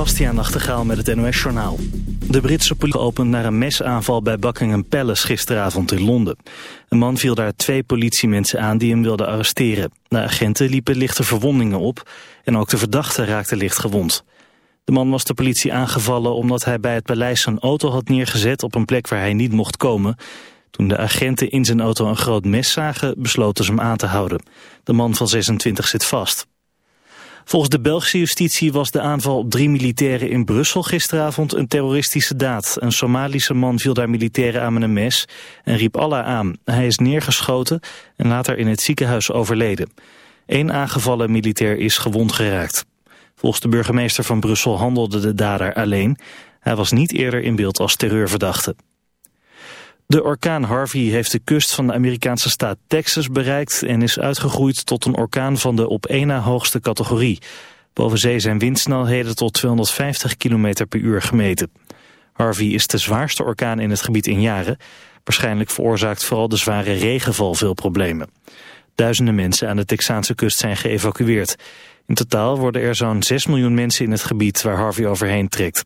Bastiaan Nachtegaal met het NOS-journaal. De Britse politie opent naar een mesaanval bij Buckingham Palace gisteravond in Londen. Een man viel daar twee politiemensen aan die hem wilden arresteren. De agenten liepen lichte verwondingen op en ook de verdachte raakte licht gewond. De man was de politie aangevallen omdat hij bij het paleis zijn auto had neergezet op een plek waar hij niet mocht komen. Toen de agenten in zijn auto een groot mes zagen, besloten ze hem aan te houden. De man van 26 zit vast. Volgens de Belgische justitie was de aanval op drie militairen in Brussel gisteravond een terroristische daad. Een Somalische man viel daar militairen aan met een mes en riep Allah aan. Hij is neergeschoten en later in het ziekenhuis overleden. Eén aangevallen militair is gewond geraakt. Volgens de burgemeester van Brussel handelde de dader alleen. Hij was niet eerder in beeld als terreurverdachte. De orkaan Harvey heeft de kust van de Amerikaanse staat Texas bereikt en is uitgegroeid tot een orkaan van de op één na hoogste categorie. Boven zee zijn windsnelheden tot 250 km per uur gemeten. Harvey is de zwaarste orkaan in het gebied in jaren. Waarschijnlijk veroorzaakt vooral de zware regenval veel problemen. Duizenden mensen aan de Texaanse kust zijn geëvacueerd. In totaal worden er zo'n 6 miljoen mensen in het gebied waar Harvey overheen trekt.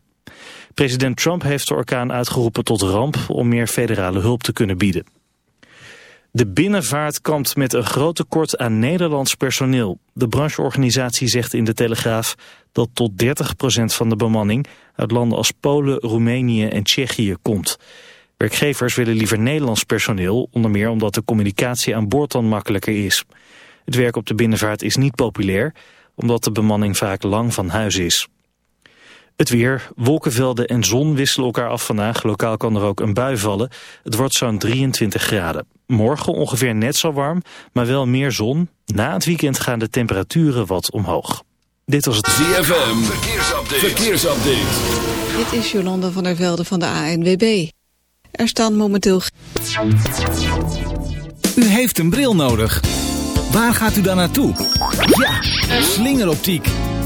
President Trump heeft de orkaan uitgeroepen tot ramp om meer federale hulp te kunnen bieden. De binnenvaart kampt met een groot tekort aan Nederlands personeel. De brancheorganisatie zegt in de Telegraaf dat tot 30% van de bemanning uit landen als Polen, Roemenië en Tsjechië komt. Werkgevers willen liever Nederlands personeel, onder meer omdat de communicatie aan boord dan makkelijker is. Het werk op de binnenvaart is niet populair, omdat de bemanning vaak lang van huis is. Het weer, wolkenvelden en zon wisselen elkaar af vandaag. Lokaal kan er ook een bui vallen. Het wordt zo'n 23 graden. Morgen ongeveer net zo warm, maar wel meer zon. Na het weekend gaan de temperaturen wat omhoog. Dit was het ZFM. Verkeersupdate. Verkeersupdate. Dit is Jolanda van der Velde van de ANWB. Er staan momenteel... U heeft een bril nodig. Waar gaat u dan naartoe? Ja, slingeroptiek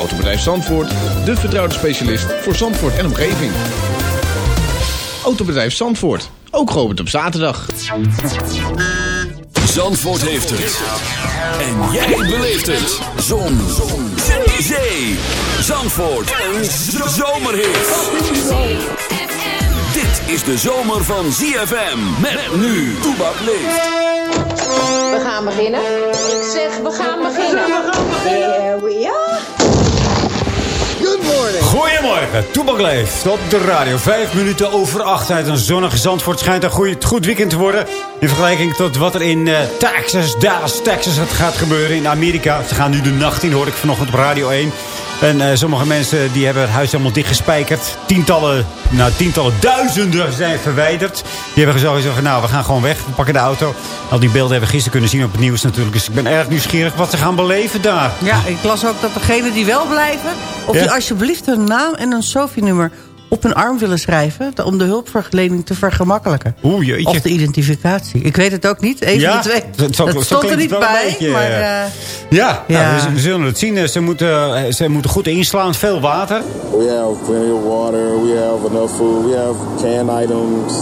Autobedrijf Zandvoort, de vertrouwde specialist voor Zandvoort en omgeving. Autobedrijf Zandvoort, ook geopend op zaterdag. Zandvoort heeft het. En jij beleeft het. Zon. Zon. Zee. Zandvoort. Een zomerhit. Dit is de zomer van ZFM. Met nu. Toebak leeft. We gaan beginnen. Ik zeg, we gaan beginnen. Here we are. Goedemorgen, Toebak leeft op de radio. Vijf minuten over acht uit een zonnige Zandvoort schijnt een goed, goed weekend te worden. In vergelijking tot wat er in uh, Texas, Dallas, Texas het gaat gebeuren in Amerika. Ze gaan nu de nacht in, hoor ik vanochtend op Radio 1. En uh, sommige mensen die hebben het huis helemaal dichtgespijkerd. Tientallen, nou tientallen duizenden zijn verwijderd. Die hebben gezegd van nou we gaan gewoon weg. We pakken de auto. Al die beelden hebben we gisteren kunnen zien op het nieuws natuurlijk. Dus ik ben erg nieuwsgierig wat ze gaan beleven daar. Ja, ik las ook dat degenen die wel blijven... of Ja? die alsjeblieft hun naam en een SOFI-nummer op hun arm willen schrijven... om de hulpverlening te vergemakkelijken. Oeh, jeetje. Of de identificatie. Ik weet het ook niet. Even Ja, twee. dat- stond er niet een bij. beetje, maar, eh. eh, Ja, Ja. Nou, we, we zullen het zien. Ze moeten, eh, ze moeten goed inslaan. Veel water. We have plenty of water. We have enough food. We have canned items,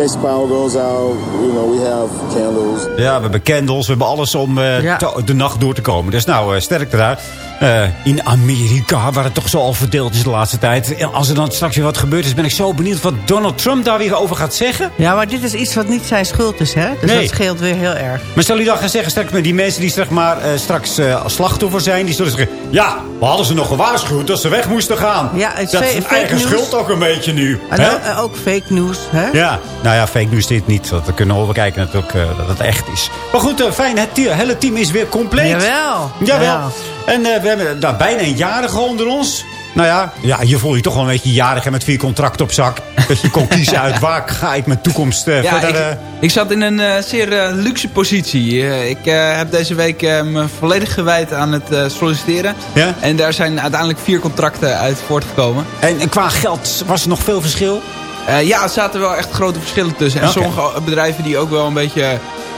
case power goes out, you know, we have candles. Ja, we hebben candles, we hebben alles om eh, Ja. te- de nacht door te komen. Dus nou, eh, sterk eruit. Eh, in Amerika, waar het toch zo al verdeeld is de laatste tijd. En Als er dan straks weer wat gebeurd is, ben ik zo benieuwd wat Donald Trump daar weer over gaat zeggen. Ja, maar dit is iets wat niet zijn schuld is, hè? Dus Nee. dat scheelt weer heel erg. Maar stel je dan gaan zeggen, straks met die mensen die zeg maar, eh, straks eh, slachtoffer zijn, die zullen zeggen, ja, we hadden ze nog gewaarschuwd dat ze weg moesten gaan. Ja, het is dat is hun eigen news. schuld ook een beetje nu. En hè? ook fake news, hè? Ja, nou ja, fake news dit niet. We kunnen dat het, ook, eh, dat het echt is. Maar goed, eh, fijn. Het hele team is weer compleet. Jawel. Jawel. Ja. En eh, we hebben nou, bijna een jarige onder ons. Nou ja, ja, hier voel je toch wel een beetje jarig en met vier contracten op zak. Dat je kon kiezen uit waar ga ik mijn toekomst Ja, verder... ik, ik zat in een zeer luxe positie. Ik heb deze week me volledig gewijd aan het solliciteren. Ja? En daar zijn uiteindelijk vier contracten uit voortgekomen. en, en qua geld was er nog veel verschil? Eh, ja, er zaten wel echt grote verschillen tussen. En sommige bedrijven die ook wel een beetje,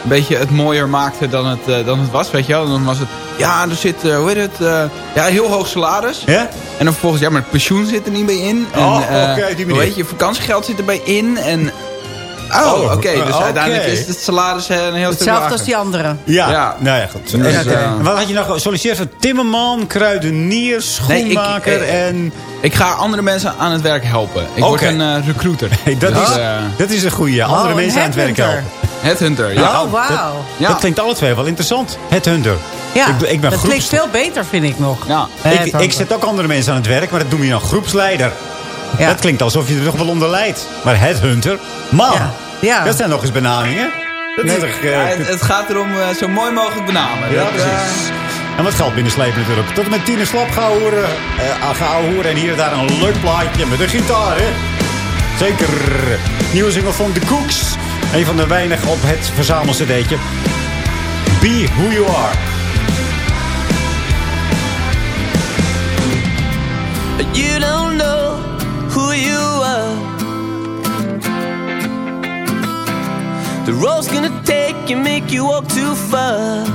een beetje het mooier maakten dan het, eh, dan het was, weet je wel. Dan was het, ja, er zit, eh, hoe heet het, ja, heel hoog salaris. Ja? En dan vervolgens, ja, maar het pensioen zit er niet bij in. En, Oh, oké, die manier. hoe Weet je, vakantiegeld zit erbij in. En, oh, Oh, oké. dus uiteindelijk is het salaris eh, een heel stuk Hetzelfde als die andere. Ja. Ja. Nou ja, goed. Dus, En, eh, en wat had je nog gesolliciteerd? Van Timmerman, kruidenier, Nee, ik- schoenmaker eh, en... Ik ga andere mensen aan het werk helpen. Ik word een eh, recruiter. Hey, dat, Dus, is, eh, dat is een goede. Andere Oh, mensen aan het werk headhunter. helpen. headhunter, ja. Ja, Oh, wauw. Ja. Dat klinkt alle twee wel interessant. Het Hunter. Ja, ik, ben- ik ben dat groeps- klinkt veel beter, vind ik nog. Ja. Eh, ik, ik zet ook andere mensen aan het werk, maar dat doe je dan groepsleider. Ja. Dat klinkt alsof je er toch wel onder leidt. Maar het Hunter, man, Ja. Ja. dat zijn nog eens benamingen. Dat is toch, eh, Ja, het, het gaat erom eh, zo mooi mogelijk benamen. ja, Dat, precies. eh, En wat geld binnenslepen natuurlijk. Tot en met Tine Slap gaan horen. eh gaan horen. En hier en daar een leuk plaatje met een gitaar, hè. Zeker. Nieuwe single van The Cooks. Een van de weinig op het verzamelcd'tje. Be Who You Are. You don't know who you are. The road's gonna take you, make you walk too far.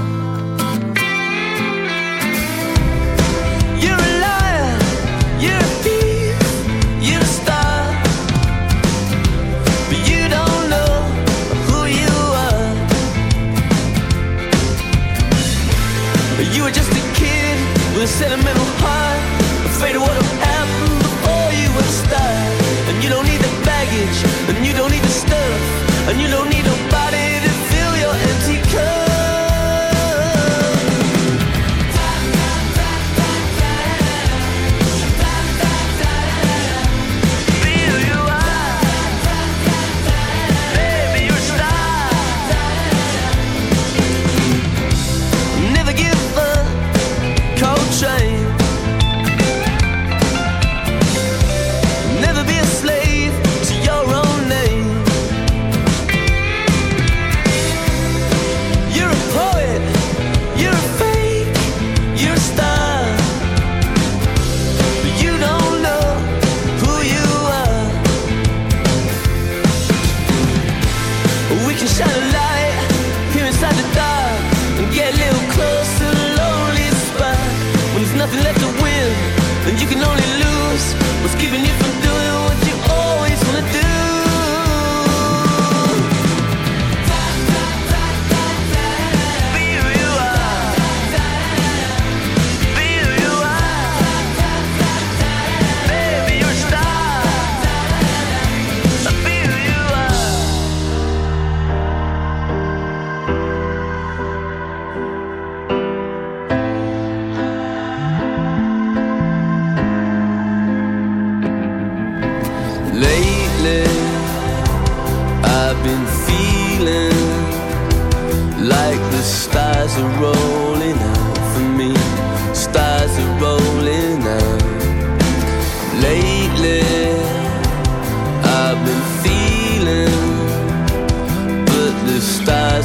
You're a liar, you're a thief, you're a star. But you don't know who you are. You were just a kid with a sentimental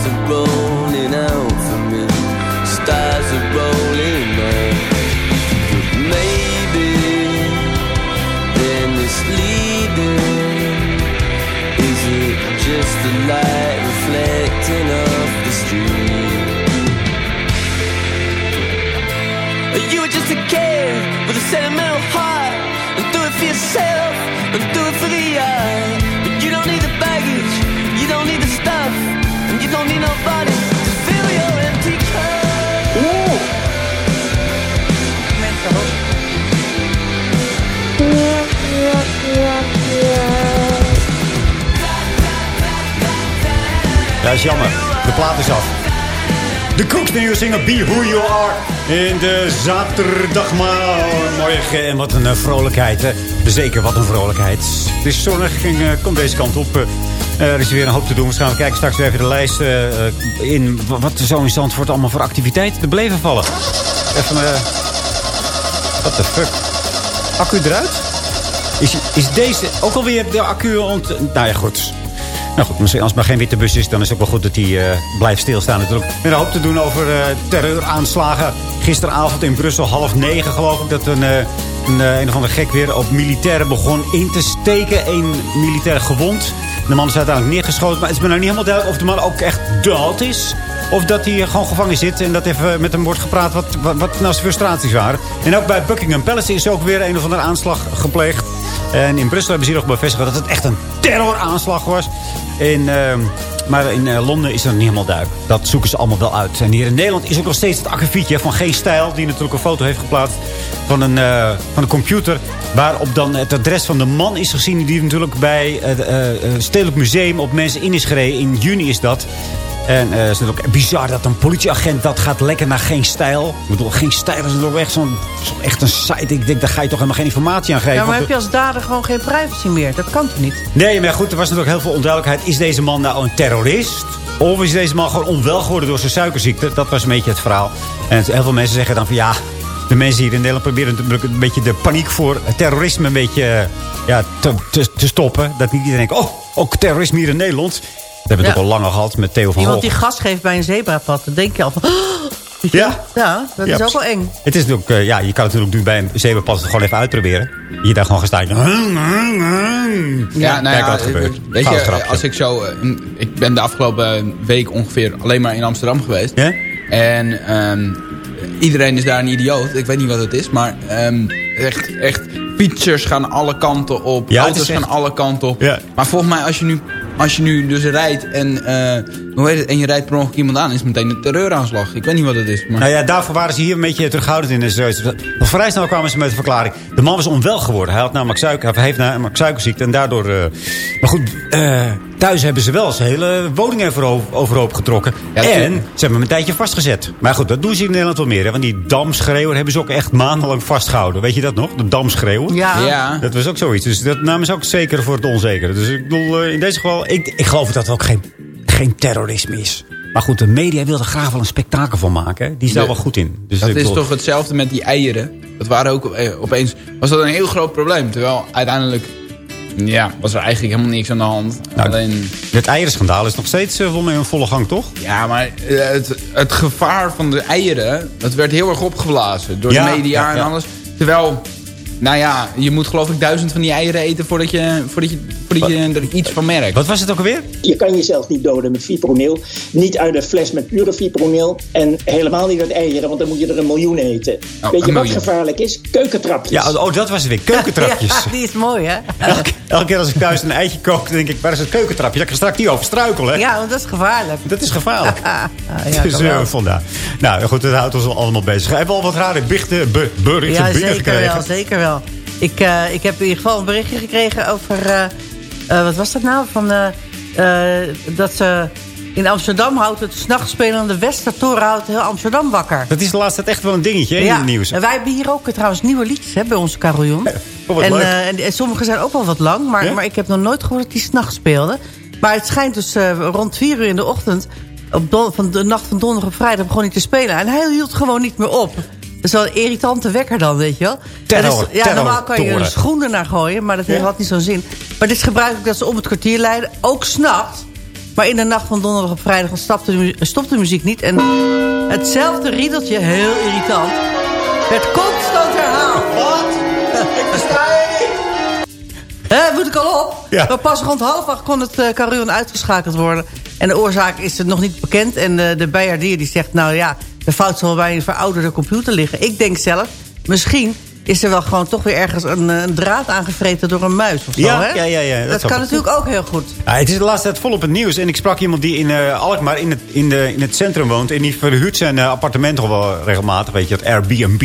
are rolling out for me. Stars are rolling jammer. De plaat is af. De Cooks nieuwe single Be Who You Are. In de zaterdagmorgen. En wat een eh, vrolijkheid, hè. Zeker, wat een vrolijkheid. Het is zonnig en uh, komt deze kant op. Eh, er is weer een hoop te doen. We gaan kijken straks weer even de lijst eh, eh, in. Wat er zo in allemaal voor activiteiten te beleven vallen. Even... eh what the fuck? Accu eruit? Is, is deze ook alweer de accu ont... Nou ja, goed. Nou goed, als het maar geen witte bus is... dan is het ook wel goed dat hij eh, blijft stilstaan natuurlijk. Weer een hoop te doen over eh, terreuraanslagen. Gisteravond in Brussel, half negen geloof ik... dat een, eh, een, een of andere gek weer op militairen begon in te steken. Eén militair gewond. De man is uiteindelijk neergeschoten. Maar het is me nou niet helemaal duidelijk of de man ook echt dood is... Of dat hij gewoon gevangen zit en dat even met hem wordt gepraat wat, wat, wat nou zijn frustraties waren. En ook bij Buckingham Palace is ook weer een of andere aanslag gepleegd. En in Brussel hebben ze hier nog bevestigd dat het echt een terroraanslag was. Ehm, maar in eh, Londen is dat niet helemaal duidelijk. Dat zoeken ze allemaal wel uit. En hier in Nederland is ook nog steeds het akkefietje van Geen Stijl. Die natuurlijk een foto heeft geplaatst van een, eh, van een computer. Waarop dan het adres van de man is gezien. Die natuurlijk bij het eh, Stedelijk Museum op mensen in is gereden. In juni is dat. En eh, het is ook bizar dat een politieagent dat gaat lekker naar geen stijl. Ik bedoel, geen stijl is toch echt zo'n zo echt een site. Ik denk, daar ga je toch helemaal geen informatie aan geven. Ja, maar heb je als dader gewoon geen privacy meer? Dat kan toch niet? Nee, maar goed, er was natuurlijk heel veel onduidelijkheid. Is deze man nou een terrorist? Of is deze man gewoon onwel geworden door zijn suikerziekte? Dat was een beetje het verhaal. En het- heel veel mensen zeggen dan van ja... De mensen hier in Nederland proberen natuurlijk een beetje de paniek voor terrorisme een beetje eh, ja, te, te, te stoppen. Dat niet iedereen denkt, oh, ook terrorisme hier in Nederland. Dat hebben we ook al langer gehad met Theo van Iemand die gas geeft bij een zebrapad, dan denk je al van... Ja. Ja, dat Ja, is ook wel eng. Het is natuurlijk, eh, ja, je kan het natuurlijk nu bij een zebrapad het gewoon even uitproberen. Je daar gewoon gaan staan. Ja, nou Kijk ja, wat gebeurt. Weet je, grapje. als ik zo... eh, ik ben de afgelopen week ongeveer alleen maar in Amsterdam geweest. Ja? En ehm, iedereen is daar een idioot. Ik weet niet wat het is, maar ehm, echt, echt... Fietsers gaan alle kanten op. Ja, het auto's gaan alle kanten op. Ja. Maar volgens mij, als je nu, als je nu dus rijdt en, eh, hoe heet het, en je rijdt per ongeluk iemand aan... is het meteen een terreuraanslag. Ik weet niet wat het is. Maar... Nou ja, daarvoor waren ze hier een beetje terughoudend in. Want vrij snel kwamen ze met de verklaring. De man was onwel geworden. Hij had namelijk suiker, hij heeft namelijk suikerziekte. En daardoor... eh, maar goed, eh, thuis hebben ze wel zijn hele woning even over- overhoop getrokken. Ja, en ze hebben hem een tijdje vastgezet. Maar goed, dat doen ze in Nederland wel meer. Hè? Want die damschreeuwer hebben ze ook echt maandenlang vastgehouden. Weet je dat nog? De damschreeuwer. Ja. Ja. Dat was ook zoiets. Dus dat namen ze ook zeker voor het onzekere. Dus ik bedoel, eh, in deze geval... Ik, ik geloof dat het ook geen, geen terrorisme is. Maar goed, de media wil er graag wel een spektakel van maken. hè. Die is daar wel goed in. Dus Dat is bedoel- toch hetzelfde met die eieren. Dat waren ook eh, opeens... Was dat een heel groot probleem. Terwijl uiteindelijk... Ja, was er eigenlijk helemaal niks aan de hand. Nou, Alleen... Het eierenschandaal is nog steeds uh, vol in volle gang, toch? Ja, maar eh, het, het gevaar van de eieren... Dat werd heel erg opgeblazen. Door Ja, de media ja, ja. en alles. Terwijl... Nou ja, je moet geloof ik duizend van die eieren eten... voordat je, voordat je, voordat je er iets van merkt. Wat was het ook alweer? Je kan jezelf niet doden met fipronil. Niet uit een fles met pure fipronil. En helemaal niet uit eieren, want dan moet je er een miljoen eten. Oh, Weet je wat miljoen. gevaarlijk is? Keukentrapjes. Ja, oh, dat was het weer. Keukentrapjes. Ja, die is mooi, hè? elke, elke keer als ik thuis een eitje kook, denk ik, waar is het keukentrapje? Dat ik er straks niet over struikel, hè? Ja, want dat is gevaarlijk. Dat is gevaarlijk. Ah, ja, dus kan wel. uh, vandaar. Nou goed, dat houdt ons allemaal bezig. Hebben we al wat rare berichten, be- berichten Ja, zeker binnengekregen? wel, zeker wel. Ik, eh, ik heb in ieder geval een berichtje gekregen over... eh, eh, wat was dat nou? Van, eh, eh, dat ze in Amsterdam houdt het s'nachts spelende Westertoren houdt heel Amsterdam wakker. Dat is de laatste tijd echt wel een dingetje hè, in het nieuws. en wij hebben hier ook trouwens nieuwe liedjes hè, bij onze carillon. En, eh, en, en sommige zijn ook wel wat lang, maar, Ja? maar ik heb nog nooit gehoord dat die s'nachts speelden. Maar het schijnt dus rond vier uur in de ochtend, op don- van de nacht van donderdag op vrijdag, begon hij te spelen. En hij hield gewoon niet meer op. Dat is wel een irritante wekker dan, weet je wel. Terror, is- ja, terror, normaal kan je er schoenen naar gooien, maar dat Ja. had niet zo'n zin. Maar dit is gebruikelijk dat ze om het kwartier leiden, ook s'nachts. Maar in de nacht van donderdag op vrijdag stopte de, stopte de muziek niet. En hetzelfde riedeltje, heel irritant, werd constant herhaald. Wat? Ik versta je niet. Hè, moet ik al op? Ja. Maar pas rond half acht kon het uh, carillon uitgeschakeld worden. En de oorzaak is nog niet bekend. En uh, de bijaardier die zegt, nou ja, de fout zal bij een verouderde computer liggen. Ik denk zelf, misschien is er wel gewoon toch weer ergens een, eh, een draad aangevreten door een muis of zo, Ja, hè? ja, ja, ja, dat Dat, kan natuurlijk ook heel goed. Ja, het is de laatste tijd volop het nieuws. En ik sprak iemand die in eh, Alkmaar in het, in, de, in het centrum woont. En die verhuurt zijn eh, appartement wel regelmatig. Weet je, het Airbnb.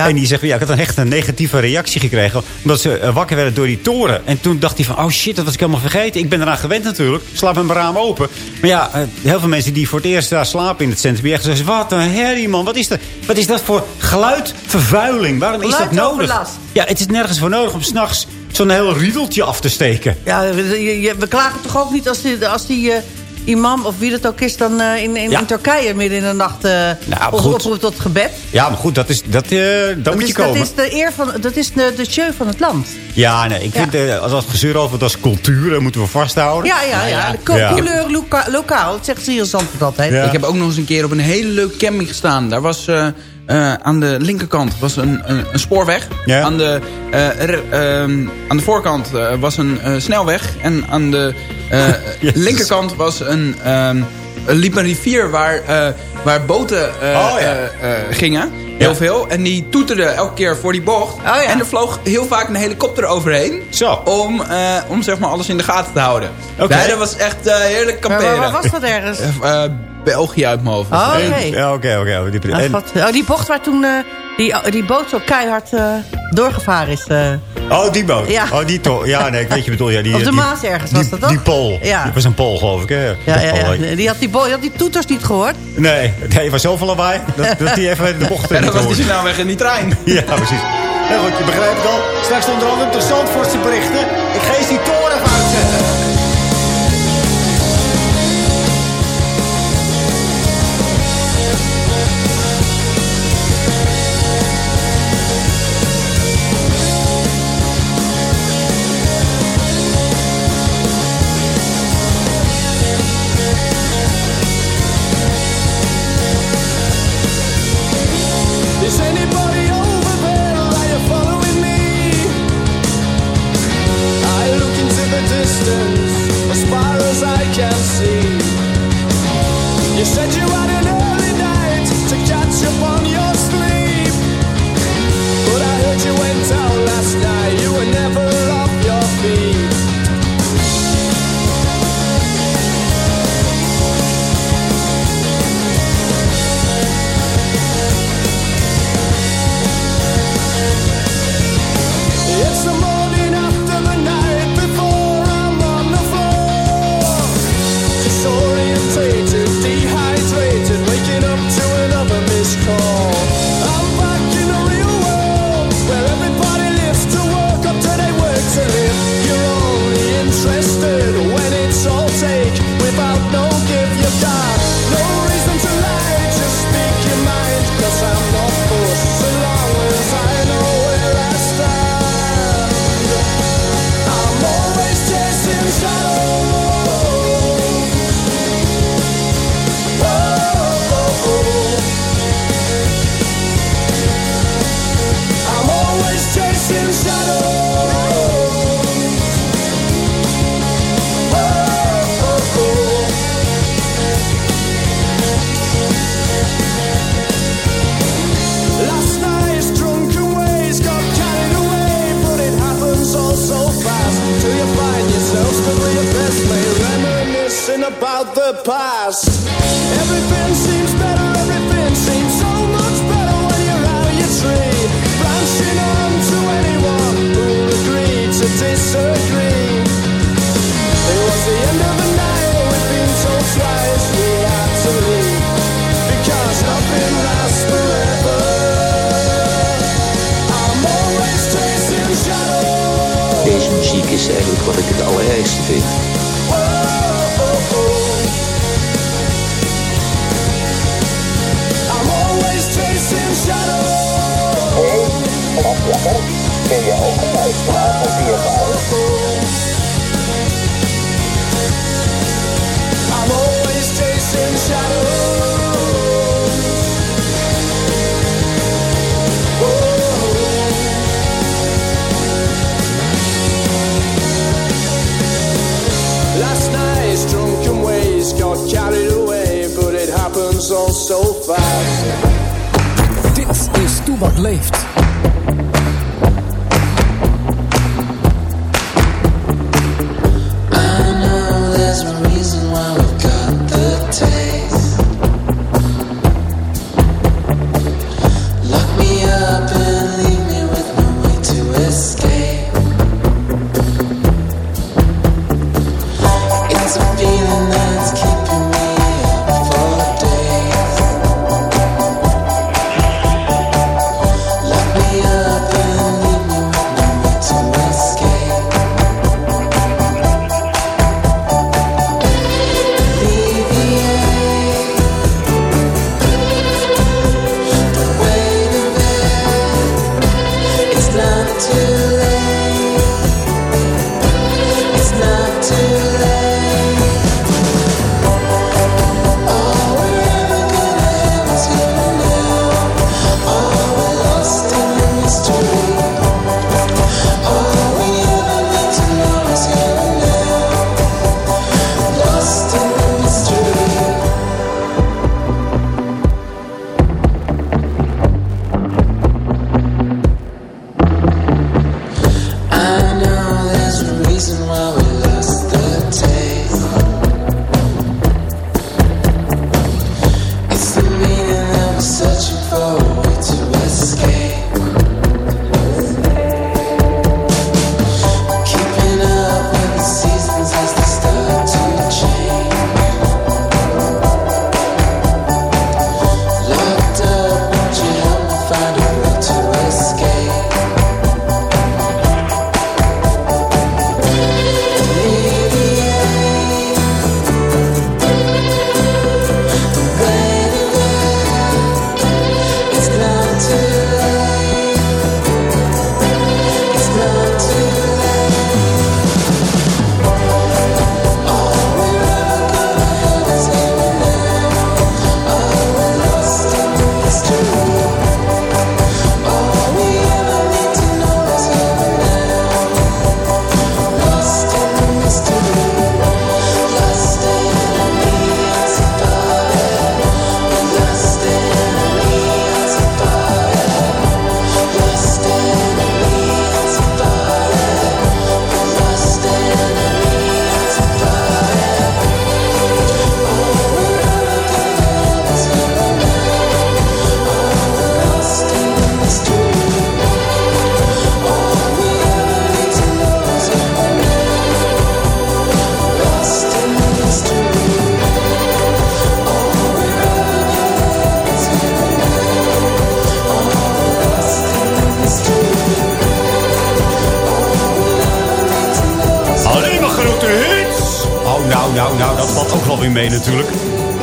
En die zegt, ja, ik had een echt een negatieve reactie gekregen. Omdat ze eh, wakker werden door die toren. En toen dacht hij van, oh shit, dat was ik helemaal vergeten. Ik ben eraan gewend natuurlijk. Ik slaap met mijn raam open. Maar ja, eh, heel veel mensen die voor het eerst daar slapen in het centrum. Die echt zeggen, wat een herrie man. Wat is dat, wat is dat voor geluidvervuiling? Waarom is dat nodig? Ja, het is nergens voor nodig om s'nachts zo'n heel riedeltje af te steken. Ja, we klagen toch ook niet als die, als die eh, imam of wie dat ook is... dan eh, in, in, Ja. in Turkije midden in de nacht eh Nou, goed. oproept tot gebed. Ja, maar goed, dat is, dat, eh dan Dat moet is, je komen. dat is de eer van, dat is de, de show van het land. Ja, nee, ik vind eh, als het gezeur over dat is cultuur, dat moeten we vasthouden. Ja, ja, ja. De co- Ja. couleur loka- lokaal, dat zegt ze hier altijd. Ja. Ik heb ook nog eens een keer op een hele leuke camping gestaan. Daar was eh, aan de linkerkant was een, een, een spoorweg. Ja. Aan, de, eh, er, ehm, aan de voorkant eh, was een eh, snelweg. En aan de eh, linkerkant was een, ehm, er liep een rivier waar, eh, waar boten eh, Oh, ja. gingen. Heel Ja. veel. En die toeterden elke keer voor die bocht. ja. En er vloog heel vaak een helikopter overheen. Zo. Om, eh, om zeg maar alles in de gaten te houden. Oké. Dat was echt eh, heerlijk Maar kamperen. waar, waar was dat ergens? België uit mijn hoofd. Oh, oké. Ja, oké, oké. Die- Ah. Oh, die bocht waar toen eh, die, die boot zo keihard eh, doorgevaren is. eh. Oh, die boot. Ja. Oh, die toch. Ja, nee, ik weet je bedoel. Ja, die, Op de die- Maas ergens was die- dat toch? Die Pool. Ja. Die was een Pool, geloof ik. Hè? ja, ja, ja. Die, had die, had die toeters niet gehoord. Nee, nee, was zoveel lawaai. Dat, dat die even de bocht En dan was die snelweg in die trein. Ja, precies. Ja, goed, je begrijpt het al. Straks onder andere op de Zandvoortse berichten. Ik ga eens die toren even uitzetten.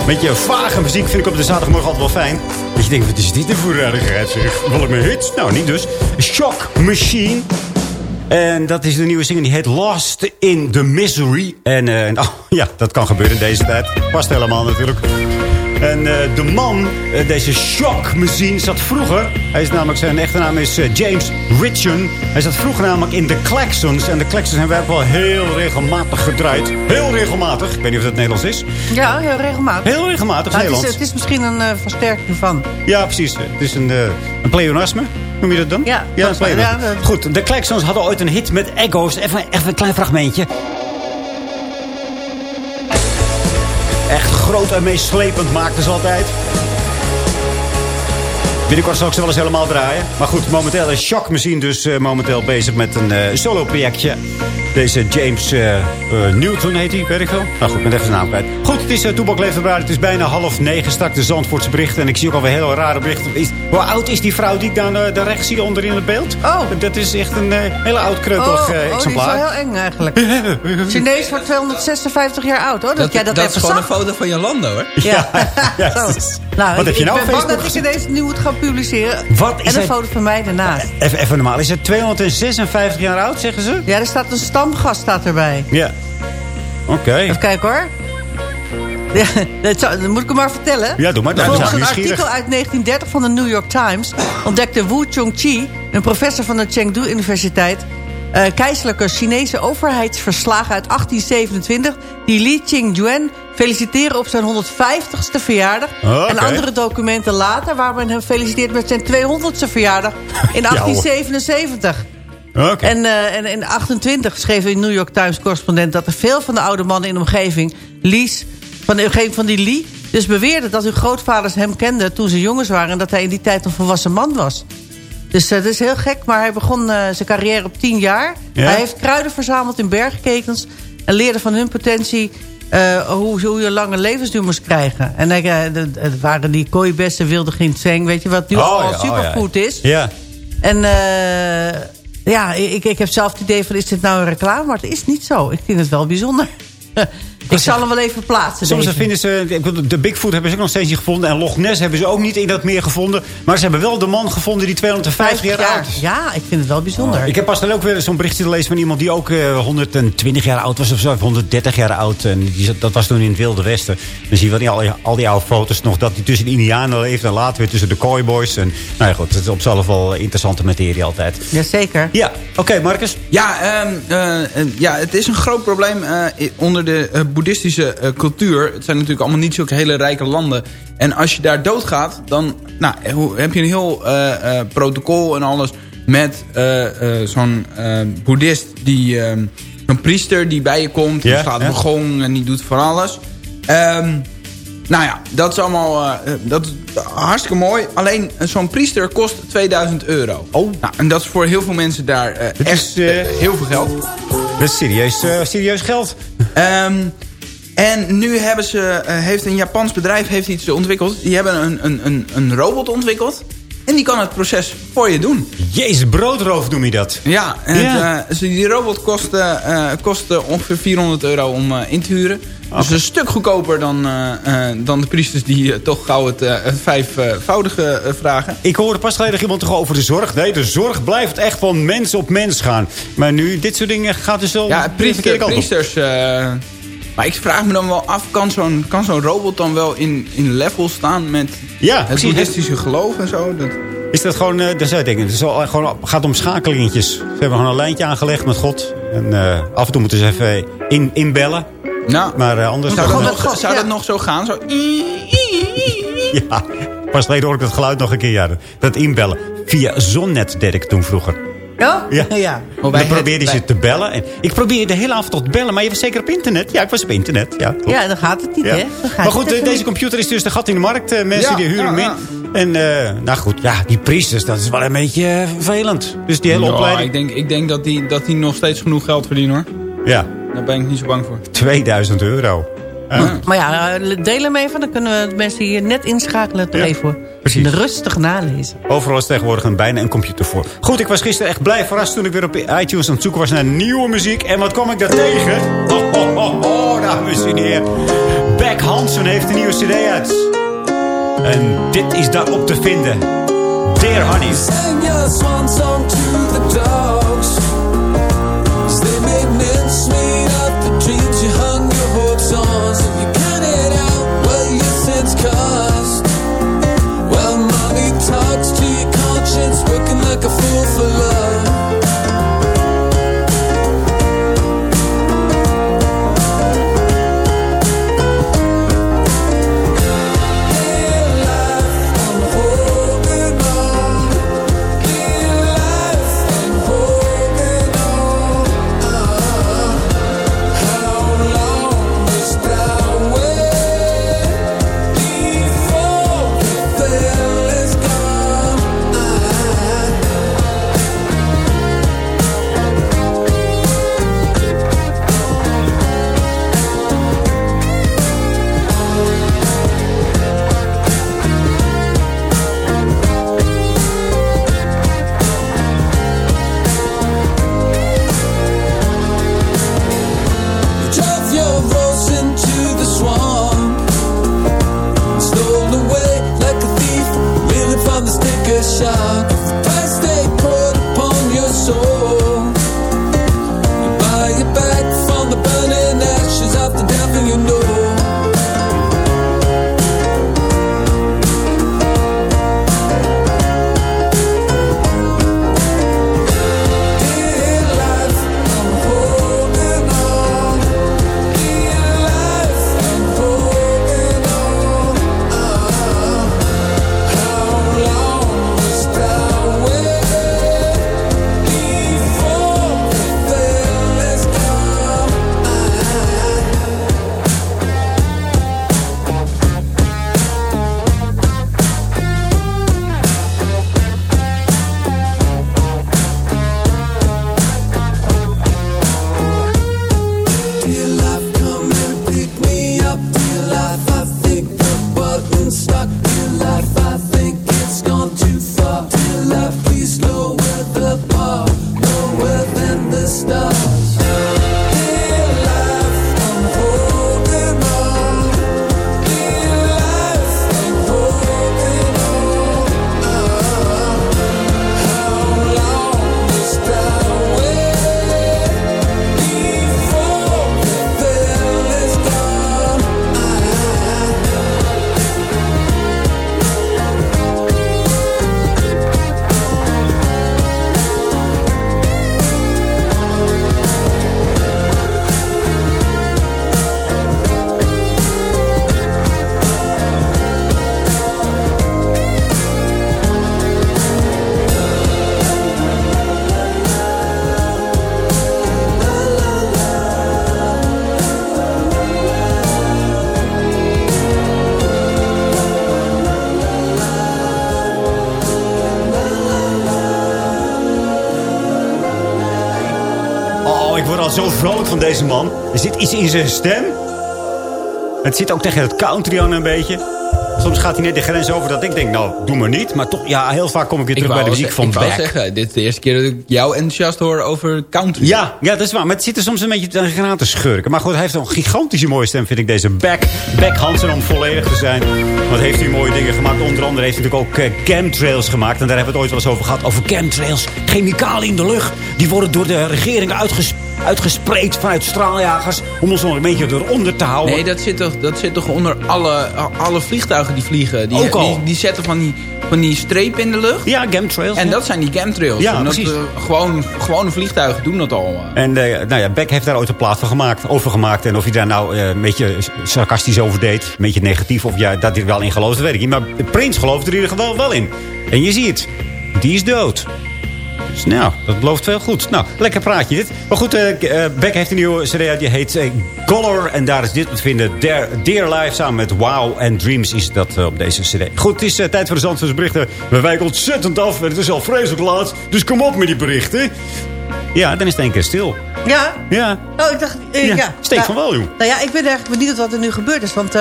Beetje vage muziek vind ik op de zaterdagmorgen altijd wel fijn. Dat je denkt, wat is dit voor rarigheid zeg? Wil ik mijn hits? Nou, niet dus. Shock Machine. En dat is de nieuwe single, die heet Lost in the Misery. En eh, oh, ja, dat kan gebeuren in deze tijd. Past helemaal natuurlijk. En eh, de man, eh, deze shock machine, zat vroeger... Hij is namelijk, zijn echte naam is James Ritchen. Hij zat vroeger namelijk in de Klaxons. En de Klaxons hebben we wel heel regelmatig gedraaid. Heel regelmatig. Ik weet niet of dat Nederlands is. Ja, heel regelmatig. Heel regelmatig, Nou, het, is, Nederlands. het is misschien een versterking van. Ja, precies. Het is een, een pleonasme. Noem je dat dan? Ja, ja dat ja, Goed, de Klaxons hadden ooit een hit met Echoes. Even, even een klein fragmentje. Echt groot en meeslepend maakten ze altijd. Binnenkort zal ik ze wel eens helemaal draaien. Maar goed, momenteel is Shock Machine dus eh, momenteel bezig met een eh, solo-projectje. Deze James eh, eh, Newton heet hij, weet ik wel. Nou goed, ik ben even zijn naam kwijt. Goed, het is uh, Toebak Leefbaar. Het is bijna half negen. Straks de Zandvoortse berichten. En ik zie ook alweer heel rare berichten. Is, hoe oud is die vrouw die ik daar uh, daar rechts zie onder in het beeld? Oh. Dat is echt een eh, hele oud kreupelig oh, eh, oh, die is exemplaar. wel heel eng eigenlijk. Chinees wordt 256 jaar oud, hoor. Dat, Dat, jij dat, dat even is gewoon zag. een foto van Jolando, hoor. Ja. Ja, Zo. precies. Nou, Wat heb je ik nou op ben bang dat ik ineens nu moet gaan publiceren. Wat is en een hij- foto van mij daarnaast. Even, even normaal. Is het 256 jaar oud, zeggen ze? Ja, er staat een stamgast staat erbij. Ja. Oké. Even kijken hoor. Ja, dat, zou- dat moet ik hem maar vertellen. Ja, doe maar. Dan Volgens een artikel uit 1930 van de New York Times... ontdekte Wu Chongqi, een professor van de Chengdu Universiteit... eh, keizerlijke Chinese overheidsverslagen uit 1827... die Li Qingjuan feliciteren op zijn 150ste verjaardag... Oh, en andere documenten later... waar men hem feliciteert met zijn 200ste verjaardag in Ja, hoor. 1877. En, eh, en in 28 schreef een New York Times correspondent... dat er veel van de oude mannen in de omgeving... Lies, van de omgeving van die Lee... dus beweerden dat hun grootvaders hem kenden toen ze jongens waren... en dat hij in die tijd een volwassen man was. Dus eh, dat is heel gek, maar hij begon eh, zijn carrière op 10 jaar. Ja? Hij heeft kruiden verzameld in bergketens... en leerde van hun potentie hoe, hoe je lange levensduur moest krijgen. En hij, het waren die kooibessen, wilde ginseng... weet je wat nu Oh, al ja, oh, ja. superfood is... Ja. En eh, ja, ik, ik heb zelf het idee van, is dit nou een reclame? Maar het is niet zo. Ik vind het wel bijzonder. Ik zal hem wel even plaatsen. Soms deze. vinden ze, ik bedoel, de Bigfoot hebben ze ook nog steeds niet gevonden. En Loch Ness hebben ze ook niet in dat meer gevonden. Maar ze hebben wel de man gevonden die 250 jaar, oud is. Ja, ik vind het wel bijzonder. Ik heb pas dan ook weer zo'n berichtje gelezen van iemand die ook eh, 120 jaar oud was of zo. Of 130 jaar oud. En die, dat was toen in het Wilde Westen. Dan zie je wel die, al, die- al die oude foto's nog dat hij tussen de Indianen leeft. En later weer tussen de cowboys. En nou ja, goed, het is op zichzelf wel interessante materie altijd. Jazeker. Ja, oké Marcus. Ja, ehm, eh, eh, ja, het is een groot probleem eh, onder de eh, boeddhistische eh, cultuur. Het zijn natuurlijk allemaal niet zulke hele rijke landen. En als je daar doodgaat, dan nou, hoe- heb je een heel eh, eh, protocol en alles... met eh, eh, zo'n eh, boeddhist, die, ehm, zo'n priester die bij je komt. Die slaat gong en die doet van alles. Ehm, nou ja, dat is allemaal eh, eh, dat is hartstikke mooi. Alleen eh, zo'n priester kost 2000 euro. Oh. Nou, en dat is voor heel veel mensen daar eh, echt eh, heel veel geld. Dat is serieus, eh, serieus geld. Ehm, en nu hebben ze, eh, heeft een Japans bedrijf heeft iets ontwikkeld. Die hebben een, een, een, een robot ontwikkeld. En die kan het proces voor je doen. Jezus, broodroof noem je dat. Ja, en Ja. Het, eh, die robot kost, eh, eh, kost ongeveer 400 euro om eh, in te huren. Dus een stuk goedkoper dan, dan de priesters die toch gauw het, het vijfvoudige vragen. Ik hoorde pas geleden iemand toch over de zorg. Nee, de zorg blijft echt van mens op mens gaan. Maar nu, dit soort dingen gaat dus wel Ja, priester, priesters... eh, maar ik vraag me dan wel af, kan zo'n kan zo'n robot dan wel in, in level staan met Ja, het boeddhistische geloof en zo? Dat, Is dat gewoon, eh dat zou ik denken, het is wel gewoon, gaat om schakelingetjes. Ze hebben gewoon een lijntje aangelegd met God. En eh, af en toe moeten ze even in, inbellen. nou, Maar eh, anders... zou, dan- dat nog, zou dat nog zo gaan? Zo, Ja, pas geleden hoorde ik dat geluid nog een keer. Ja, dat inbellen. Via Zonnet deed ik toen vroeger. Ja? Ja. ja. Oh, dan probeerde het- ze te bellen. En ik probeerde de hele avond tot te bellen. Maar je was zeker op internet. Ja, ik was op internet. Ja, klopt. Ja, dan gaat het niet, Ja. hè? Maar goed, deze niet. computer is dus de gat in de markt. Eh, mensen Ja, die huren ja, hem in. ja. En eh, nou goed, ja, die priesters, dat is wel een beetje eh, vervelend. Dus die hele Ja, opleiding. ik denk, ik denk dat, die, dat die nog steeds genoeg geld verdienen hoor. Ja, Daar ben ik niet zo bang voor. 2000 euro. Maar ja, deel hem even. Dan kunnen we de mensen hier net inschakelen er Ja, even precies. rustig nalezen. Overal is tegenwoordig een, bijna een computer voor. Goed, ik was gisteren echt blij verrast toen ik weer op iTunes aan het zoeken was naar nieuwe muziek. En wat kwam ik daar tegen? Oh, oh, oh, oh dames en heren. Beck Hansen heeft een nieuwe cd uit. En dit is daarop te vinden. Dear Honey. Sing your swan song to the. Deze man. Er zit iets in zijn stem. Het zit ook tegen het country aan een beetje. Soms gaat hij net de grens over dat ik denk, nou, doe maar niet. Maar toch, ja, heel vaak kom ik weer terug bij de muziek van ik Beck. Ik zeggen, dit is de eerste keer dat ik jou enthousiast hoor over country. Ja, ja, dat is waar. Maar het zit er soms een beetje tegenaan te schurken. Maar goed, hij heeft een gigantische mooie stem, vind ik, deze Beck. Beck Hansen, om volledig te zijn. Wat heeft hij mooie dingen gemaakt. Onder andere heeft hij natuurlijk ook uh, chemtrails gemaakt. En daar hebben we het ooit wel eens over gehad. Over chemtrails. Chemicaliën in de lucht. Die worden door de regering uitgesproken uitgespreid vanuit straaljagers. Om ons nog een beetje eronder te houden. Nee, dat zit toch, dat zit toch onder alle, alle vliegtuigen die vliegen. Die, Ook al. Die, die zetten van die, van die strepen in de lucht. Ja, chemtrails. En ja. dat zijn die chemtrails. Ja, En dat, precies. eh, gewoon, gewone vliegtuigen doen dat al. En eh, nou ja, Beck heeft daar ooit een plaat van gemaakt, over gemaakt. En of hij daar nou eh, een beetje sarcastisch over deed. Een beetje negatief. Of ja, dat hij er wel in geloofde, weet ik niet. Maar Prins geloofde er in ieder geval wel in. En je ziet, die is dood. Dus nou, dat belooft wel goed. Nou, lekker praatje dit. Maar goed, eh, Beck heeft een nieuwe cd uit. Die heet eh, Color. En daar is dit te vinden. Dear, Dear Life samen met Wow and Dreams is dat op deze cd. Goed, het is tijd voor de Zandvoorts berichten. We wijken ontzettend af. Het is al vreselijk laat. Dus kom op met die berichten. Ja, dan is het één keer stil. Ja? Ja. Oh, ik dacht... eh, Ja, ja. steek Nou, van wel, joh. Nou ja, ik ben eigenlijk benieuwd wat er nu gebeurd is. Want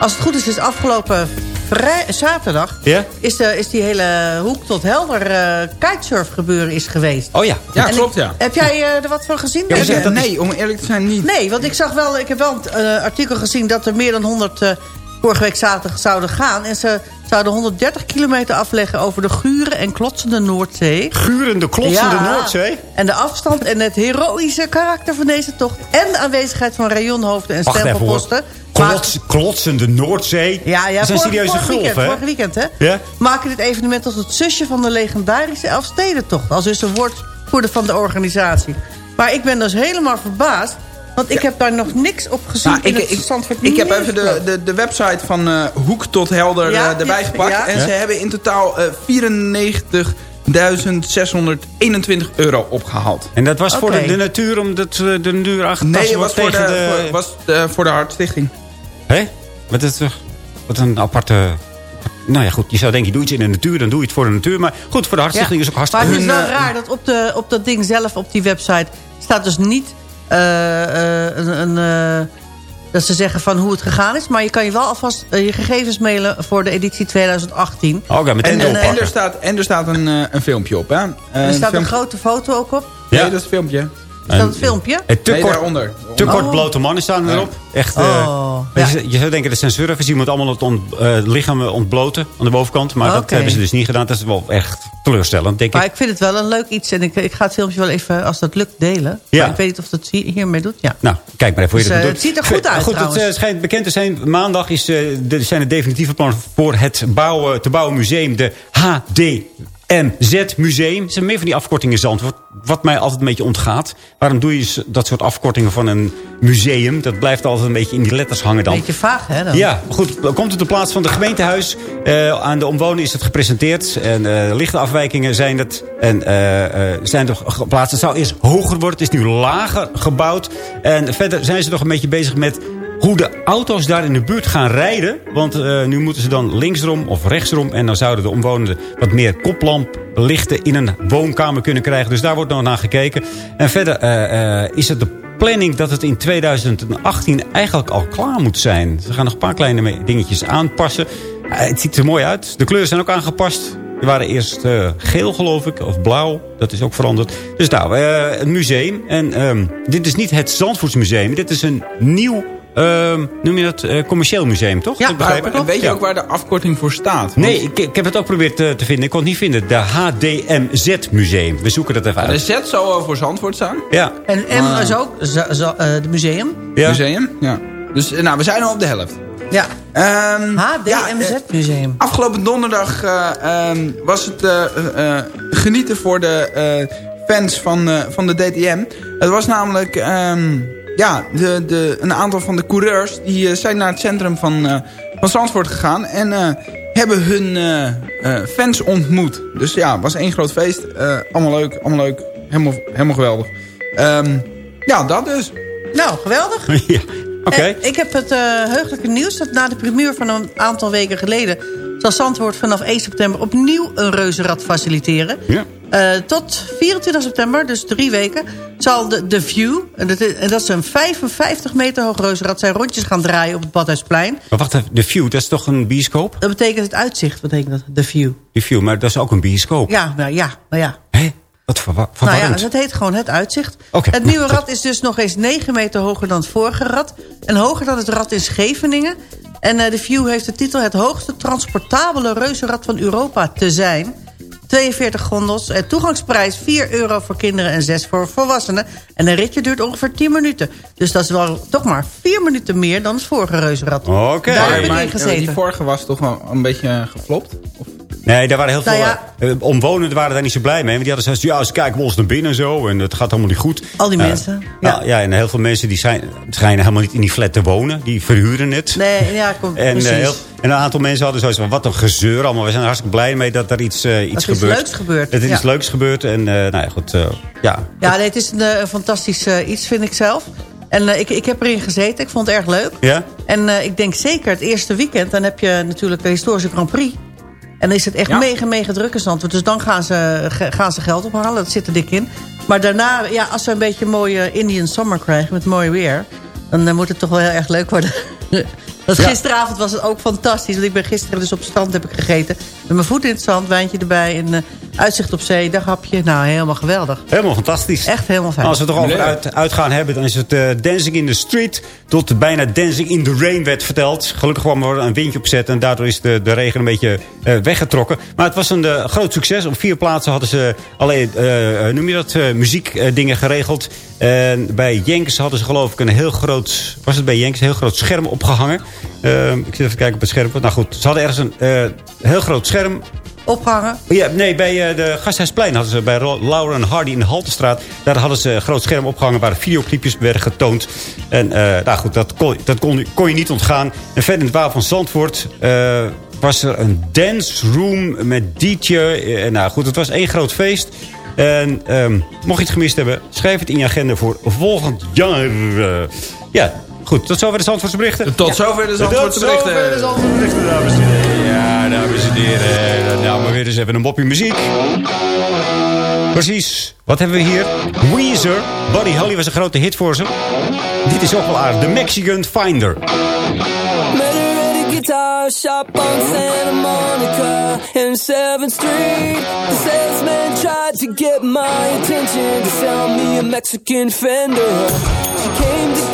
als het goed is, is afgelopen vrij, zaterdag... Ja? Is, de, is die hele hoek tot helder eh kitesurf gebeuren is geweest. Oh ja. Ja, En klopt ik- ja. Heb jij eh, er wat van gezien? Ja, zeg, nee, om eerlijk te zijn niet. Nee, want ik zag wel, ik heb wel een eh, artikel gezien dat er meer dan 100 eh, vorige week zaterdag zouden gaan. En ze zouden 130 kilometer afleggen over de gure en klotsende Noordzee. Gurende, klotsende Ja. Noordzee. En de afstand en het heroïsche karakter van deze tocht. En de aanwezigheid van rayonhoofden en Wacht even hoor. stempelposten. Klots, klotsende Noordzee. ja, ja, dat is een serieuze vorig gulf, weekend, hè? Vorig weekend, hè? Ja? Maken dit evenement tot het zusje van de legendarische Elfstedentocht. Als dus een woordvoerder van de organisatie. Maar ik ben dus helemaal verbaasd. Want ik heb daar nog niks op gezien Nou, in ik, het ik, Zandvoort ik heb even de, de, de website van eh, Hoek tot Helder Ja, eh, erbij gepakt. ja. En Ja. ze hebben in totaal eh 94.621 euro opgehaald. En dat was voor de, de natuur, omdat eh, de natuur aangetast Nee, het wordt was voor de, tegen de... was, eh, voor de Hartstichting. Hé? Wat is het? Wat een aparte... Nou ja, goed. Je zou denken, je doet iets in de natuur, dan doe je het voor de natuur. Maar goed, voor de hartstichting is ook Maar hartstikke... het is wel eh, raar dat op, de, op dat ding zelf, op die website... staat dus niet eh, eh, een, een, eh, dat ze zeggen van hoe het gegaan is. Maar je kan je wel alvast je gegevens mailen voor de editie 2018. Oké, meteen En, en, er staat, en er staat een, een filmpje op. Hè? Er staat een grote foto ook op. Nee, Ja. dat is het filmpje. Is dat het filmpje? Te Nee, kort, daaronder. te kort Oh. blote mannen staan erop. Echt, eh, Oh, je, ja. zou- je zou denken, dat zijn surfers. Die moeten allemaal het ont, eh, lichaam ontbloten aan de bovenkant. Maar dat hebben ze dus niet gedaan. Dat is wel echt teleurstellend, denk Maar ik. ik vind het wel een leuk iets. En ik, ik ga het filmpje wel even, als dat lukt, delen. Ja. Maar ik weet niet of dat hier- hiermee doet. Ja. Nou, kijk maar even hoe je Dus, dat eh, doet. het ziet er goed uit, Goed, het trouwens. eh, schijnt bekend te zijn. Maandag is, eh, de, zijn de definitieve plannen voor het bouwen, te bouwen museum. De HDMZ Museum. Er zijn meer van die afkortingen in Zandvoort. Wat mij altijd een beetje ontgaat. Waarom doe je dat soort afkortingen van een museum? Dat blijft altijd een beetje in die letters hangen dan. Beetje vaag, hè? Dan. Ja, goed. Komt het op plaats van de gemeentehuis. Eh, aan de omwonenden is het gepresenteerd. En eh, lichte afwijkingen zijn het. En eh, eh, zijn er geplaatst. Het zou eerst hoger worden. Het is nu lager gebouwd. En verder zijn ze nog een beetje bezig met hoe de auto's daar in de buurt gaan rijden. Want eh, nu moeten ze dan linksrom of rechtsrom. En dan zouden de omwonenden wat meer koplamplichten in een woonkamer kunnen krijgen. Dus daar wordt nog naar gekeken. En verder eh, eh, is het de planning dat het in 2018 eigenlijk al klaar moet zijn. Ze gaan nog een paar kleine dingetjes aanpassen. Het ziet er mooi uit. De kleuren zijn ook aangepast. Die waren eerst geel, geloof ik, of blauw. Dat is ook veranderd. Dus nou, eh, een museum. En ehm, dit is niet het Zandvoortsmuseum. Dit is een nieuw, noem je dat, eh, commercieel museum, toch? Ja, Heb ik weet je Ja. ook waar de afkorting voor staat? Nee, ik, ik heb het ook geprobeerd te, te vinden. Ik kon het niet vinden. De HDMZ-museum. We zoeken dat even De uit. Z zou voor Zandvoort staan. Ja. En M is ook eh, het museum. Ja. Museum. Ja. Dus eh, nou, we zijn al op de helft. Ja. Ehm, HDMZ ja, Museum. Afgelopen donderdag eh, ehm, was het eh, eh, eh, genieten voor de eh, fans van, eh, van de DTM. Het was namelijk ehm, ja, de, de, een aantal van de coureurs... die eh, zijn naar het centrum van, eh, van Zandvoort gegaan... en eh, hebben hun eh, eh, fans ontmoet. Dus ja, het was één groot feest. Eh, allemaal leuk, allemaal leuk. Helemaal, helemaal geweldig. Ehm, ja, dat dus. Nou, geweldig. ja. Oké. Eh, ik heb het eh, heugelijke nieuws dat na de primeur van een aantal weken geleden... zal Zandvoort vanaf 1 september opnieuw een reuzenrad faciliteren. Ja. Eh, tot 24 september, dus drie weken, zal de, de View... En dat, is, en dat is een 55 meter hoog reuzenrad... zijn rondjes gaan draaien op het Badhuisplein. Maar wacht even, de View, dat is toch een bioscoop? Dat betekent het uitzicht, betekent dat, de View. De View, maar dat is ook een bioscoop. Ja, nou ja, nou ja. Wat verwa Nou verwarrend. ja, het heet gewoon het uitzicht. Het nieuwe rad is dus nog eens 9 meter hoger dan het vorige rad. En hoger dan het rad in Scheveningen. En eh, de View heeft de titel het hoogste transportabele reuzenrad van Europa te zijn. 42 gondels. En toegangsprijs 4 euro voor kinderen en 6 voor volwassenen. En een ritje duurt ongeveer 10 minuten. Dus dat is wel toch maar 4 minuten meer dan het vorige reuzenrad. Oké. Daar heb ik maar in gezeten. die vorige was toch wel een beetje eh, geflopt? Nee, daar waren heel veel Nou ja. eh, omwonenden waren daar niet zo blij mee. Want die hadden zoiets ja, ze kijken bij ons naar binnen en zo. En het gaat helemaal niet goed. Al die Eh, mensen. Ja. ja, en heel veel mensen die zijn, schijnen helemaal niet in die flat te wonen. Die verhuren het. Nee, ja, kom, En, precies. eh, heel- en een aantal mensen hadden zoiets van, wat een gezeur allemaal. We zijn er hartstikke blij mee dat er iets, iets iets gebeurt. leuks gebeurt, Dat er iets leuks gebeurt. En nou ja, goed, ja. Ja, nee, het is een, fantastisch iets, vind ik zelf. En ik, ik heb erin gezeten. Ik vond het erg leuk. Ja? En ik denk zeker het eerste weekend... dan heb je natuurlijk de historische Grand Prix. En dan is het echt Ja. mega, mega druk in Zandvoort. Dus dan gaan ze, gaan ze geld ophalen. Dat zit er dik in. Maar daarna, ja, als we een beetje mooie Indian summer krijgen... met mooi weer... dan moet het toch wel heel erg leuk worden. Want Ja. gisteravond was het ook fantastisch. Want ik ben gisteren dus op het strand heb ik gegeten. Met mijn voet in het zand, wijntje erbij. En eh, uitzicht op zee, daghapje. Nou, helemaal geweldig. Helemaal fantastisch. Echt helemaal fijn. Als we het toch over Leuk. uit, uitgaan hebben, dan is het eh, Dancing in the Street... tot bijna Dancing in the Rain werd verteld. Gelukkig kwam er een windje opzetten... en daardoor is de, de regen een beetje eh, weggetrokken. Maar het was een eh, groot succes. Op vier plaatsen hadden ze alleen, eh, eh, noem je dat, eh, muziekdingen geregeld. En bij Jenks hadden ze geloof ik een heel groot... was het bij Jenks een heel groot scherm opgehangen. Eh, ik zit even te kijken op het scherm. Nou goed, ze hadden ergens een eh, heel groot scherm Opgehangen. ja, nee, bij eh, de Gasthuisplein hadden ze bij Laura en Hardy in de Haltestraat. Daar hadden ze een groot scherm opgehangen waar videoclipjes werden getoond. En eh, nou goed, dat, kon, dat kon, kon je niet ontgaan. En verder in het Waal van Zandvoort eh, was er een dance room met DJ. En nou goed, het was één groot feest. En ehm, mocht je het gemist hebben, schrijf het in je agenda voor volgend jaar. Ja, goed, tot zover de Zandvoortse berichten. Tot zover de Zandvoortse Tot zover de berichten. Zandvoortse berichten, dames en heren. Ja, dames en heren. Nou, maar weer eens even een mopje muziek. Precies. Wat hebben we hier? Weezer. Buddy Holly was een grote hit voor ze. Dit is ook wel aardig. The Mexican Finder. Guitar shop on Santa Monica in 7th Street. The salesman tried to get my attention to sell me a Mexican fender. She came to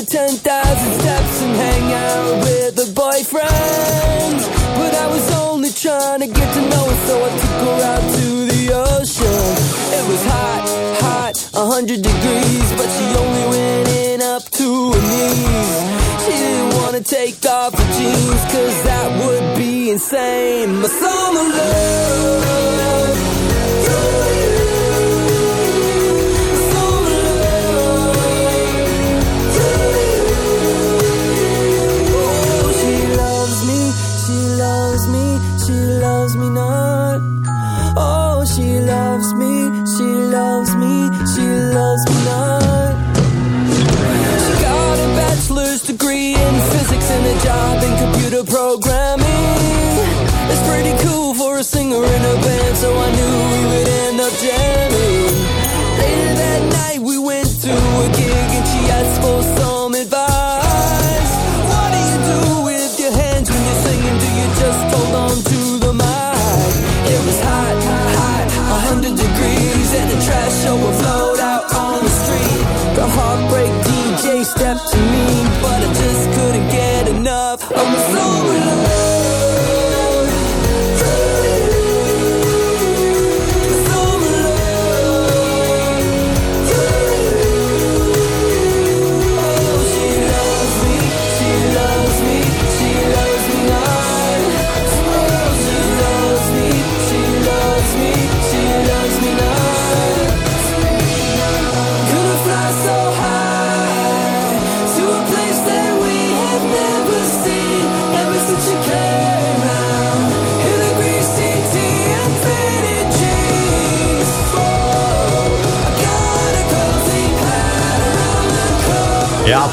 get 10,000 steps and hang out with her boyfriend. But I was only trying to get to know her, so I took her out to the ocean. It was hot, hot, 100 degrees, but she only went in up to her knees. She didn't wanna take off her jeans, cause that would be insane. My summer love.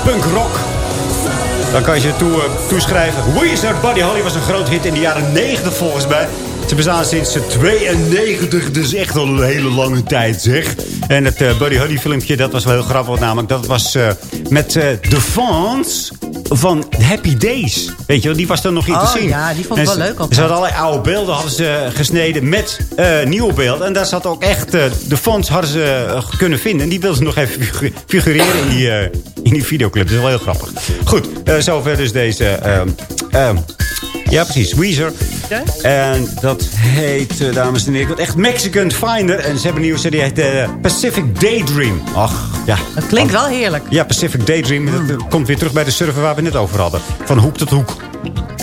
Club. Ja, punk rock. Dan kan je ze toe, eh, toeschrijven. Weezer, Buddy Holly was een groot hit in de jaren 90 volgens mij. Ze bestaan sinds 92, dus echt al een hele lange tijd, zeg. En het eh, Buddy Holly filmpje, dat was wel heel grappig. Namelijk, dat was eh, met eh, de fans van Happy Days. Weet je wel, die was dan nog niet Oh, te zien. ja, die vond ik wel ze- leuk altijd. Ze hadden allerlei oude beelden hadden ze gesneden met eh, nieuwe beelden. En daar zat ook echt, eh, de fans hadden ze eh, kunnen vinden. En die wilden ze nog even figu- figureren in die, in die videoclip. Dat is wel heel grappig. Goed, zover dus deze... ehm, ehm, ja, precies. Weezer. En dat heet, eh, dames en heren, wat echt Mexican Finder. En ze hebben een nieuwe serie, die heet eh, Pacific Daydream. Ach, ja. Het klinkt wel heerlijk. Ja, Pacific Daydream. Dat eh, komt weer terug bij de server waar we het net over hadden. Van hoek tot hoek.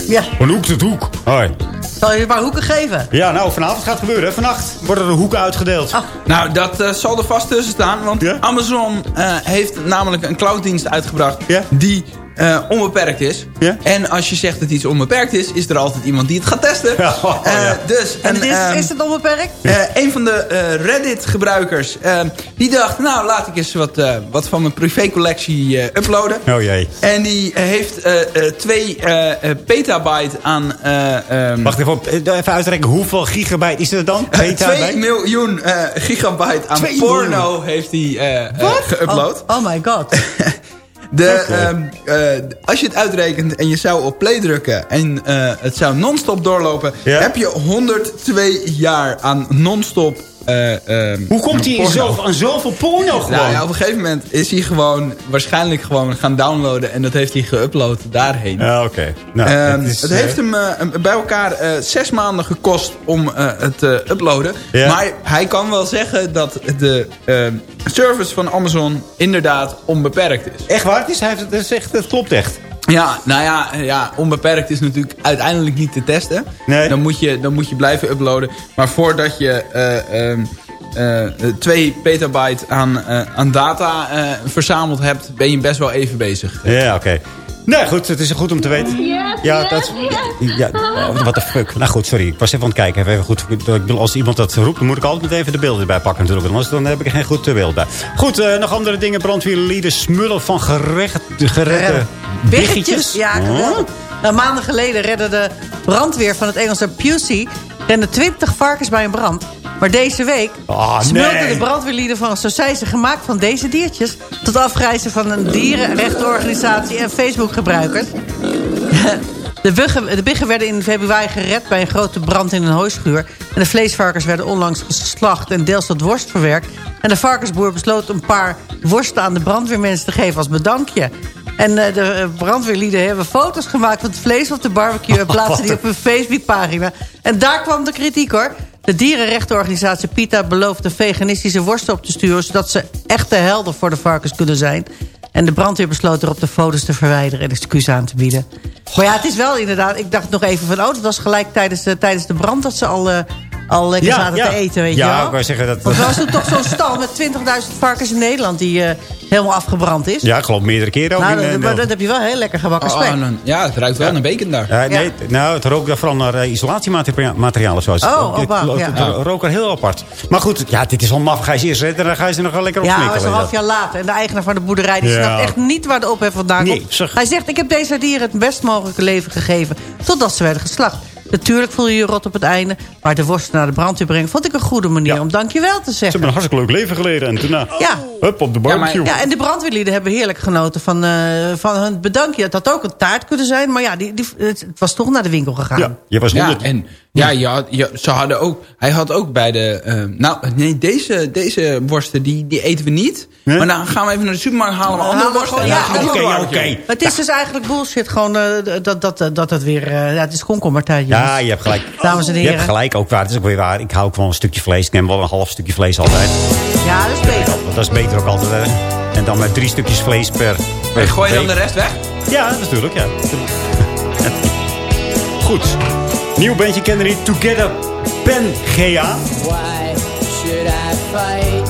Ja. Van hoek tot hoek. Hoi. Zal je een paar hoeken geven? Ja, nou, vanavond gaat het gebeuren. hè. Vannacht worden er hoeken uitgedeeld. Nou, dat zal er vast tussen staan. Want Amazon eh, heeft namelijk een clouddienst uitgebracht die eh, onbeperkt is. En als je zegt dat iets onbeperkt is, is er altijd iemand die het gaat testen. Eh, dus, En een, is, ehm, is het onbeperkt? eh, een van de eh, Reddit-gebruikers, eh, die dacht, nou laat ik eens wat, eh, wat van mijn privécollectie eh uploaden. Oh jee. En die heeft eh, eh, twee eh, eh, petabyte aan... eh, ehm, Wacht even, op, even uitrekenen. Hoeveel gigabyte is er dan? Petabyte? 2 miljoen eh, gigabyte aan Twee porno miljoen. heeft hij geüpload. Oh, oh my god. De, ehm, eh, als je het uitrekent en je zou op play drukken en eh, het zou non-stop doorlopen, heb je 102 jaar aan non-stop. Eh, ehm, Hoe komt hij in porno. zo, aan zoveel porno gewoon? Nou ja, op een gegeven moment is hij gewoon waarschijnlijk gewoon gaan downloaden en dat heeft hij geüpload daarheen. Ja, oké. Nou, Ehm, het is, het eh, heeft hem eh, bij elkaar eh, zes maanden gekost om eh, het te uploaden. Ja. Maar hij kan wel zeggen dat de ehm, service van Amazon inderdaad onbeperkt is. Echt waar? Het, is, hij heeft, het, is echt, het klopt echt. Ja, nou ja, ja, onbeperkt is natuurlijk uiteindelijk niet te testen. Nee. Dan, moet je, dan moet je blijven uploaden. Maar voordat je eh, ehm, eh, 2 petabyte aan, eh, aan data verzameld hebt... ben je best wel even bezig. Ja, oké. Nou goed, het is goed om te weten. Ja, dat... Ja, wat de fuck. Nou goed, sorry. Ik was even aan het kijken. Even goed, ik bedoel, als iemand dat roept, dan moet ik altijd even de beelden erbij pakken natuurlijk. Anders dan heb ik er geen goed eh, beeld bij. Goed, eh, nog andere dingen. Brandweerlieden smullen van gerecht, geredde biggetjes. Ja, Oh. geweldig. Nou, maanden geleden redde de brandweer van het Engelse Pusey... rende 20 varkens bij een brand. Maar deze week smulden nee. de brandweerlieden van... ze gemaakt van deze diertjes... tot afgrijzen van een dierenrechtenorganisatie en Facebook-gebruikers. De buggen, de biggen werden in februari gered bij een grote brand in een hooischuur. En de vleesvarkens werden onlangs geslacht en deels tot worst verwerkt. En de varkensboer besloot een paar worsten aan de brandweermensen te geven als bedankje. En eh, de eh, brandweerlieden hebben foto's gemaakt van het vlees op de barbecue... en plaatsen die op hun Facebookpagina. En daar kwam de kritiek hoor. De dierenrechtenorganisatie PETA beloofde veganistische worsten op te sturen... zodat ze echte helden voor de varkens kunnen zijn. En de brandweer besloot erop de foto's te verwijderen en excuus aan te bieden. Maar ja, het is wel inderdaad... Ik dacht nog even van, oh, dat was gelijk tijdens de, tijdens de brand... dat ze al, eh, al lekker Ja, zaten ja. te eten, weet Ja, je wel. ik wou zeggen dat- Want er was toen toch zo'n stal met 20.000 varkens in Nederland... die eh, helemaal afgebrand is. Ja, ik geloof meerdere keren ook. nou, in, dat, eh, maar dat heb je wel heel lekker gebakken Oh, spek. en een- ja, het ruikt wel naar bacon daar. Ja, nee, Nou, het rookt daar vooral naar eh, isolatiemateriaal of zo. Oh, Het- oh, wauw, het- ja. het rook er heel apart. Maar goed, ja, dit is wel maf. Ga je ze eerst redden, dan ga je ze nog wel lekker op Ja, dat was een half jaar later. En de eigenaar van de boerderij die Ja. snapt echt niet waar de ophef vandaan Nee, komt. zeg. Hij zegt, ik heb deze dieren het best mogelijke leven gegeven. Totdat ze werden geslacht. Natuurlijk voel je je rot op het einde. Maar de worsten naar de brandweer brengen vond ik een goede manier om dankjewel te Ze zeggen. hebben een hartstikke leuk leven geleden. En daarna, Ja. hup, op de barbecue. Ja, en de brandweerlieden hebben heerlijk genoten van, eh, van hun bedankje. Het had ook een taart kunnen zijn, maar ja, die, die, het, was toch naar de winkel gegaan. Ja, je was Ja, honderd... en ja, je had, je, ze hadden ook, hij had ook bij de... eh, nou, nee, deze, deze worsten, die, die eten we niet. Maar dan gaan we even naar de supermarkt halen we andere halen we worsten. ja, oké, oké. Maar het is dus eigenlijk bullshit, gewoon eh, dat, dat, dat, dat het weer... ja, het is komkommertijd, jongens. Ja, je hebt gelijk. Dames en Je heren. hebt gelijk ook waar. Het is ook weer waar. Ik hou ook wel een stukje vlees. Ik neem wel een half stukje vlees altijd. Ja, dat is beter. Want dat is beter ook altijd. Hè. En dan met drie stukjes vlees per, per En gooi je dan de rest weg? Ja, natuurlijk, ja. Goed. Nieuw bandje kennen niet. Together Pangea. Why should I fight?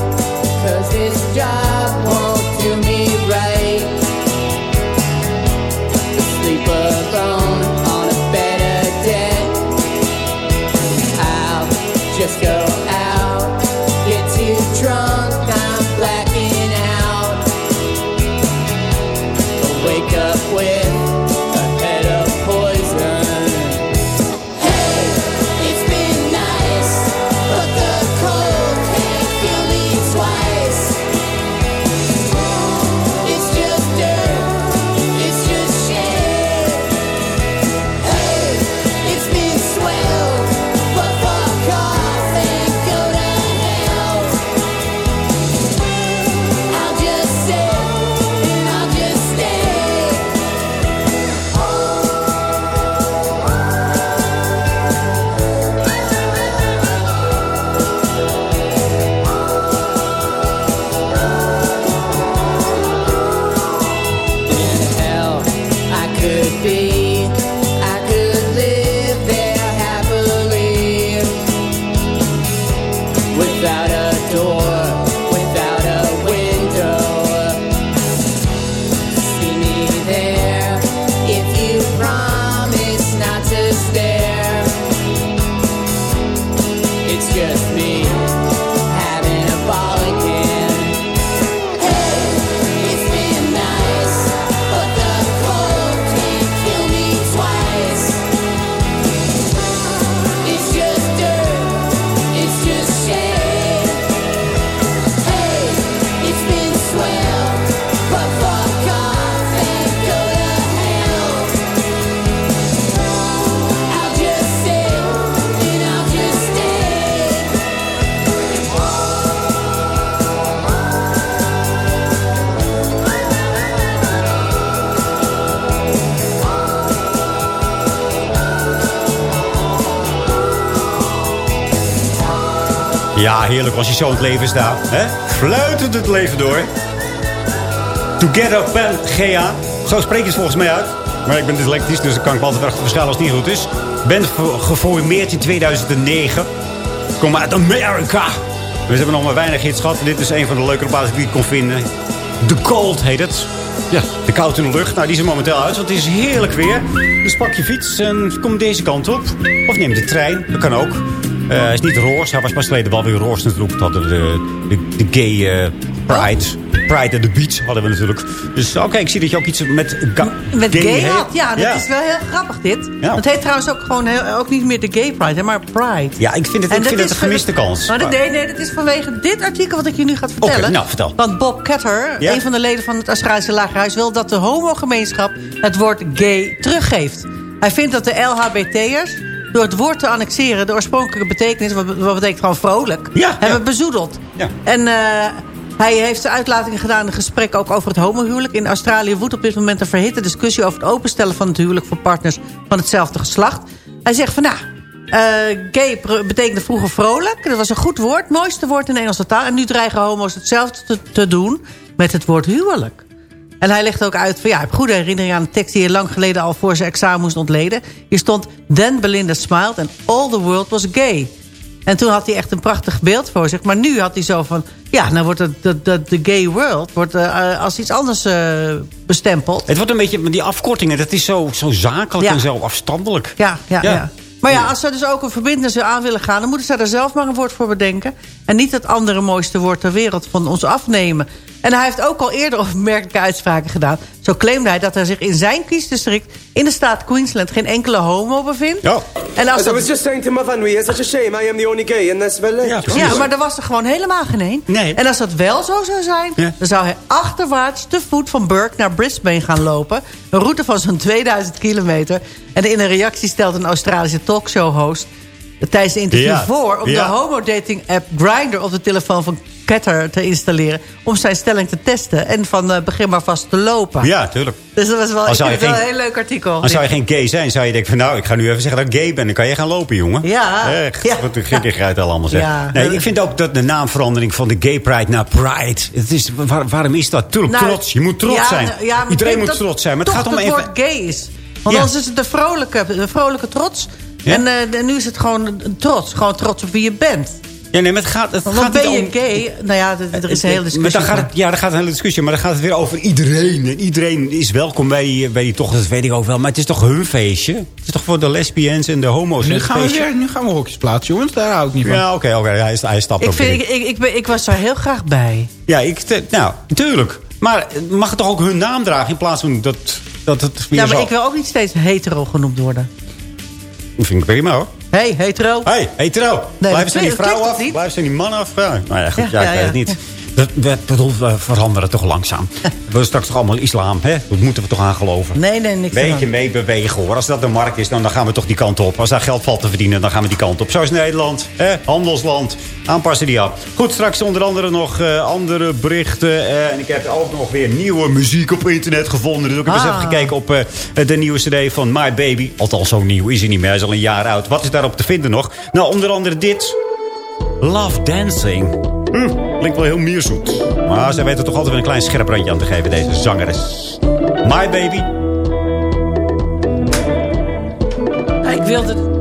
Als je zo in het leven staat. Hè? Fluitend het leven door. Together Pen GA. Zo spreek je het volgens mij uit. Maar ik ben dyslectisch, dus dan kan ik me altijd wel verschuilen als het niet goed is. Ben geformeerd in 2009. Ik kom uit Amerika. We hebben nog maar weinig hits gehad. Dit is een van de leukere plaatsen die ik kon vinden. The Cold heet het. Ja, de koud in de lucht. Nou, die is er momenteel uit, want het is heerlijk weer. Dus pak je fiets en kom deze kant op. Of neem de trein, dat kan ook. Uh, hij is niet roze, hij was pas geleden wel weer roze natuurlijk. Dat hadden de, de, de gay uh, pride. Pride at the Beach hadden we natuurlijk. Dus oké, ik zie dat je ook iets met, met gay, gay had. Ja, dat is wel heel grappig dit. Ja. Het heet trouwens ook gewoon heel, ook niet meer de gay pride, maar pride. Ja, ik vind het, ik vind het een gemiste kans. Maar nee, nee, dat is vanwege dit artikel wat ik je nu ga vertellen. Okay, nou, vertel. Want Bob Ketter, een van de leden van het Australische Lagerhuis... wil dat de homogemeenschap het woord gay teruggeeft. Hij vindt dat de LHBT'ers door het woord te annexeren... de oorspronkelijke betekenis, wat, wat betekent gewoon vrolijk... Ja, hebben bezoedeld. Ja. En uh, hij heeft de uitlatingen gedaan in een gesprek ook over het homohuwelijk. In Australië woedt op dit moment een verhitte discussie... over het openstellen van het huwelijk voor partners van hetzelfde geslacht. Hij zegt van nou... Uh, gay betekende vroeger vrolijk. Dat was een goed woord, mooiste woord in de Engelse taal. En nu dreigen homo's hetzelfde te, te doen met het woord huwelijk. En hij legt ook uit van ja, ik heb goede herinnering aan een tekst die hij lang geleden al voor zijn examen moest ontleden. Hier stond, then Belinda smiled and all the world was gay. En toen had hij echt een prachtig beeld voor zich. Maar nu had hij zo van, ja, nou wordt het, de, de, de gay world wordt, uh, als iets anders uh, bestempeld. Het wordt een beetje, die afkortingen, dat is zo, zo zakelijk en zo afstandelijk. Ja, ja, ja. ja. Maar ja, als ze dus ook een verbindenis aan willen gaan... dan moeten ze er zelf maar een woord voor bedenken. En niet het andere mooiste woord ter wereld van ons afnemen. En hij heeft ook al eerder opmerkelijke uitspraken gedaan. Zo claimde hij dat er zich in zijn kiesdistrict... in de staat Queensland geen enkele homo bevindt. Ja. En als I was just saying to my family, it's such a shame I am the only gay in this village. Ja, ja, maar er was er gewoon helemaal geen een. Nee. En als dat wel zo zou zijn... Ja. dan zou hij achterwaarts te voet van Burke naar Brisbane gaan lopen. Een route van zo'n 2000 kilometer. En in een reactie stelt een Australische talkshow-host... tijdens de interview Ja. voor... om Ja. de homo-dating-app Grindr op de telefoon van Ketter te installeren... om zijn stelling te testen en van eh, begin maar vast te lopen. Ja, tuurlijk. Dus dat was wel, ik vind een heel leuk artikel. Dan zou je geen gay zijn, zou je denken van nou, ik ga nu even zeggen dat ik gay ben. Dan kan je gaan lopen, jongen. Ja. Echt, Ja. wat gekkigheid allemaal zeg. Ja. Nee, ik vind ook dat de naamverandering van de gay pride naar pride. Het is, waar- waarom is dat? Tuurlijk, Nou, trots. Je moet trots zijn. nou, Iedereen moet trots zijn. Maar het gaat om het even... woord gay is. Want anders is het de vrolijke, de vrolijke trots. Ja. En eh, nu is het gewoon trots. Gewoon trots op wie je bent. Ja, nee, maar het gaat, het Want gaat ben niet je om... gay? Nou ja, er is een hele discussie. Maar dan gaat het, ja, dan gaat een hele discussie. Maar dan gaat het weer over iedereen. En iedereen is welkom bij bij die tocht. Dat weet ik ook wel. Maar het is toch hun feestje? Het is toch voor de lesbiennes en de homo's. Nu gaan, we weer, nu gaan we hokjes plaatsen, jongens. Daar hou ik niet van. Ja, oké, oké. Hij, hij stapt ik, ook vind, in. ik, ik, ik, ben, ik was daar heel graag bij. Ja, ik, nou, natuurlijk. Maar mag het toch ook hun naam dragen in plaats van dat, dat het weer Ja, maar zo... ik wil ook niet steeds hetero genoemd worden. Vind ik prima hoor. hey, hetero. hey, hetero. Nee, Blijf dat ze die klinkt- vrouw klinkt af? Blijf ze die man af? Nou ja, goed, ja, ik weet het niet. Dat, dat we veranderen toch langzaam. we willen straks toch allemaal islam, hè? Dat moeten we toch aan geloven. Nee, nee, niks Beetje meebewegen hoor. Als dat de markt is, dan, dan gaan we toch die kant op. Als daar geld valt te verdienen, dan gaan we die kant op. Zo is Nederland, hè? handelsland. Aanpassen die af. Goed, straks onder andere nog eh, andere berichten. eh, en ik heb ook nog weer nieuwe muziek op internet gevonden. Dus ik heb eens Ah. even gekeken op eh, de nieuwe cd van My Baby. Althans, zo nieuw is hij niet meer. Hij is al een jaar oud. Wat is daarop te vinden nog? Nou, onder andere dit. Love Dancing. Hm, klinkt wel heel mierzoet. Maar zij weten toch altijd wel een klein scherp randje aan te geven, deze zangeres. My Baby. Ik wilde...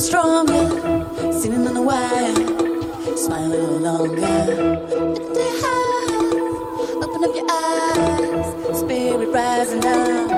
stronger. Sitting on the wire, smile a little longer. Lift it high, open up your eyes. Spirit rising up.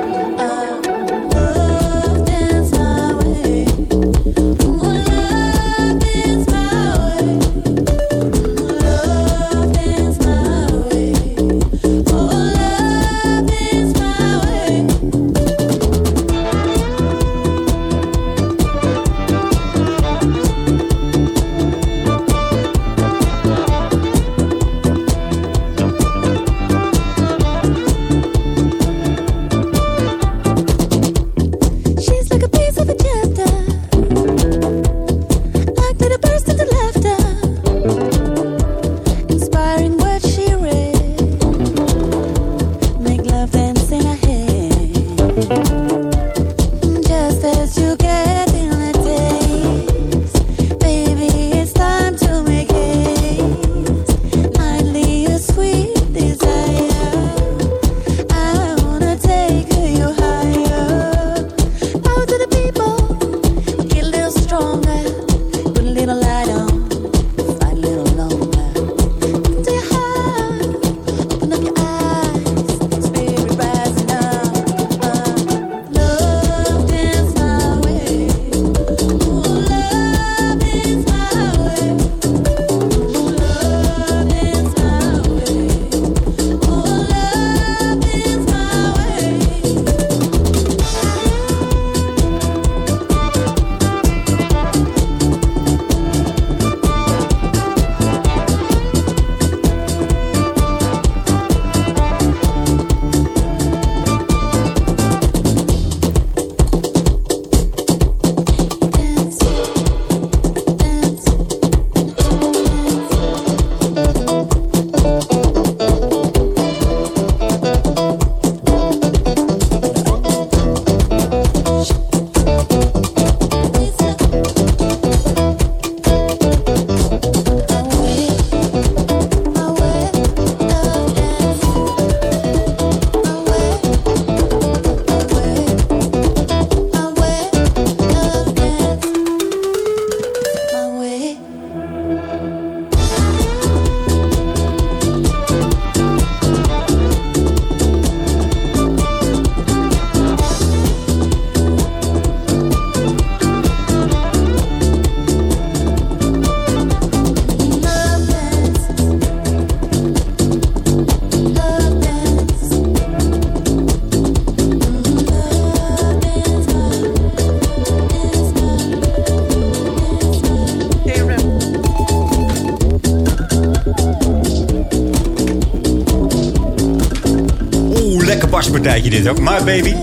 My Baby.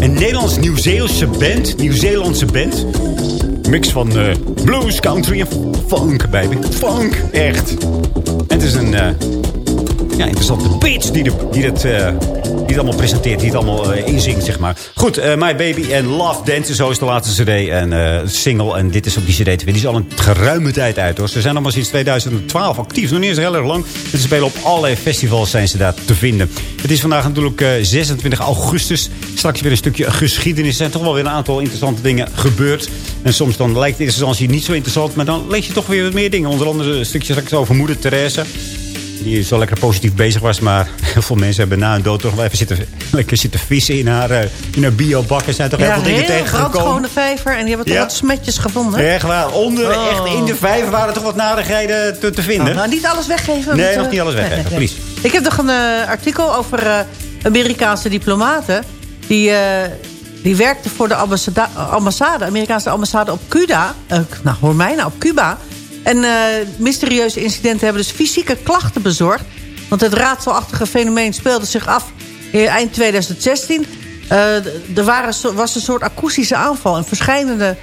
Een Nederlands-Nieuw-Zeelandse band. Nieuw-Zeelandse band. Mix van eh, blues, country en funk, baby. Funk, echt. En het is een... eh, ja, interessante bitch die, de, die, het, eh, die het allemaal presenteert. Die het allemaal inzingt, zeg maar. Goed, My Baby en Love Dance. Zo is de laatste cd en single. En dit is op die cd te vinden. Die is al een geruime tijd uit, hoor. Ze zijn maar sinds 2012 actief. Nog niet eens heel erg lang. Ze spelen op allerlei festivals zijn ze daar te vinden. Het is vandaag natuurlijk eh, 26 augustus. Straks weer een stukje geschiedenis. Er zijn toch wel weer een aantal interessante dingen gebeurd. En soms dan lijkt eerste instantie niet zo interessant. Maar dan lees je toch weer wat meer dingen. Onder andere een stukje straks over moeder Therese die zo lekker positief bezig was. Maar heel veel mensen hebben na een dood toch wel even zitten, lekker zitten vissen in haar, eh, in haar biobak. Er zijn toch heel Ja, veel dingen heel tegengekomen. brandschone vijver. En die hebben toch Ja. wat smetjes gevonden. Echt waar. Onder, Oh. echt in de vijver waren toch wat narigheden te, te vinden. Nou, niet alles weggeven. Nee, nog eh, niet alles weggeven, please. Ik heb nog een eh, artikel over eh, Amerikaanse diplomaten. Die, eh, die werkten voor de ambassade, Amerikaanse ambassade op Cuba. nou, hoor mij nou, op Cuba. En mysterieuze incidenten hebben dus fysieke klachten bezorgd. Want het raadselachtige fenomeen speelde zich af in eind 2016. Eh, d- er waren, was een soort akoestische aanval. En verschillende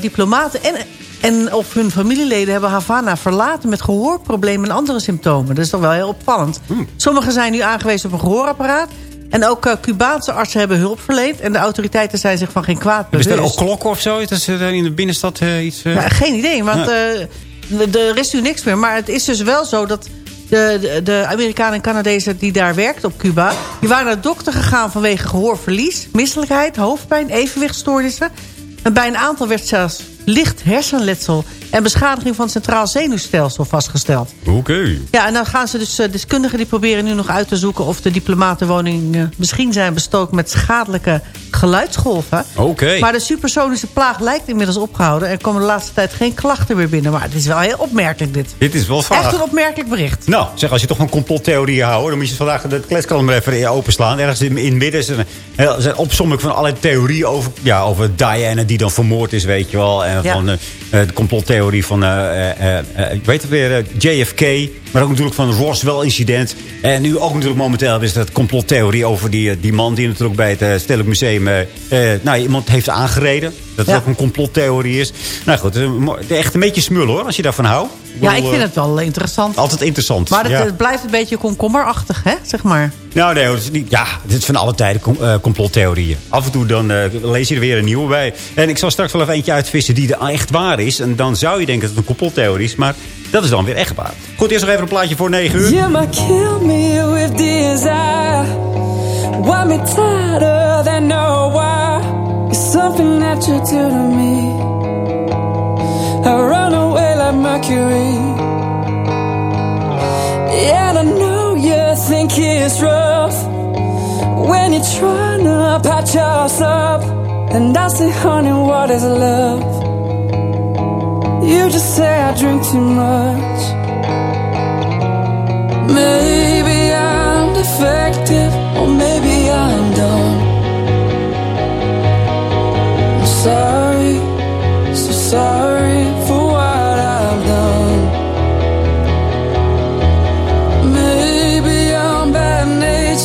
diplomaten en, en of hun familieleden hebben Havana verlaten... met gehoorproblemen en andere symptomen. Dat is toch wel heel opvallend. Sommigen zijn nu aangewezen op een gehoorapparaat. En ook eh, Cubaanse artsen hebben hulp verleend. En de autoriteiten zijn zich van geen kwaad bewust. ze er ook klokken of zo? Dat ze in de binnenstad eh, iets... eh, Ja, geen idee, want er is nu niks meer. Maar het is dus wel zo dat de, de, de Amerikanen en Canadezen die daar werkten op Cuba... die waren naar de dokter gegaan vanwege gehoorverlies... misselijkheid, hoofdpijn, evenwichtstoornissen. En bij een aantal werd zelfs licht hersenletsel... en beschadiging van het centraal zenuwstelsel vastgesteld. Oké. Ja, en dan gaan ze dus, eh, deskundigen die proberen nu nog uit te zoeken... of de diplomatenwoningen misschien zijn bestookt met schadelijke geluidsgolven. Oké. Maar de supersonische plaag lijkt inmiddels opgehouden. Er komen de laatste tijd geen klachten meer binnen. Maar het is wel heel opmerkelijk dit. Dit is wel vaag. Echt een opmerkelijk bericht. Nou, zeg, als je toch van complottheorieën houdt... dan moet je vandaag de kletskrant maar even openslaan. Ergens in, in het midden is een, een opsomming van allerlei theorieën over, ja, over Diana... die dan vermoord is, weet je wel. En Ja. van eh, eh, de complottheorie van, eh, eh, eh, eh, ik weet het weer, eh, JFK... maar ook natuurlijk van Roswell-incident. En nu ook natuurlijk momenteel is dat complottheorie over die, eh, die man... die natuurlijk bij het eh, Stedelijk Museum eh, eh, nou, iemand heeft aangereden. Dat het ook een complottheorie is. Nou goed, het is echt een beetje smul hoor, als je daarvan houdt. Ja, ik vind eh, het wel interessant. Altijd interessant. Maar het, ja. het blijft een beetje komkommerachtig, hè? Zeg maar. Nou nee, hoor, het is niet, ja, het is van alle tijden com- eh, complottheorieën. Af en toe dan eh, lees je er weer een nieuwe bij. En ik zal straks wel even eentje uitvissen die er echt waar is. En dan zou je denken dat het een complottheorie is. Maar dat is dan weer echt waar. Goed, eerst nog even een plaatje voor 9 uur. Kill me with desire. Want me tighter than no. It's something that you do to me. I run away like Mercury. And I know you think it's rough when you're trying to patch us up. And I say, honey, what is love? You just say I drink too much. Maybe I'm defective, or maybe I'm dumb. I'm sorry, so sorry for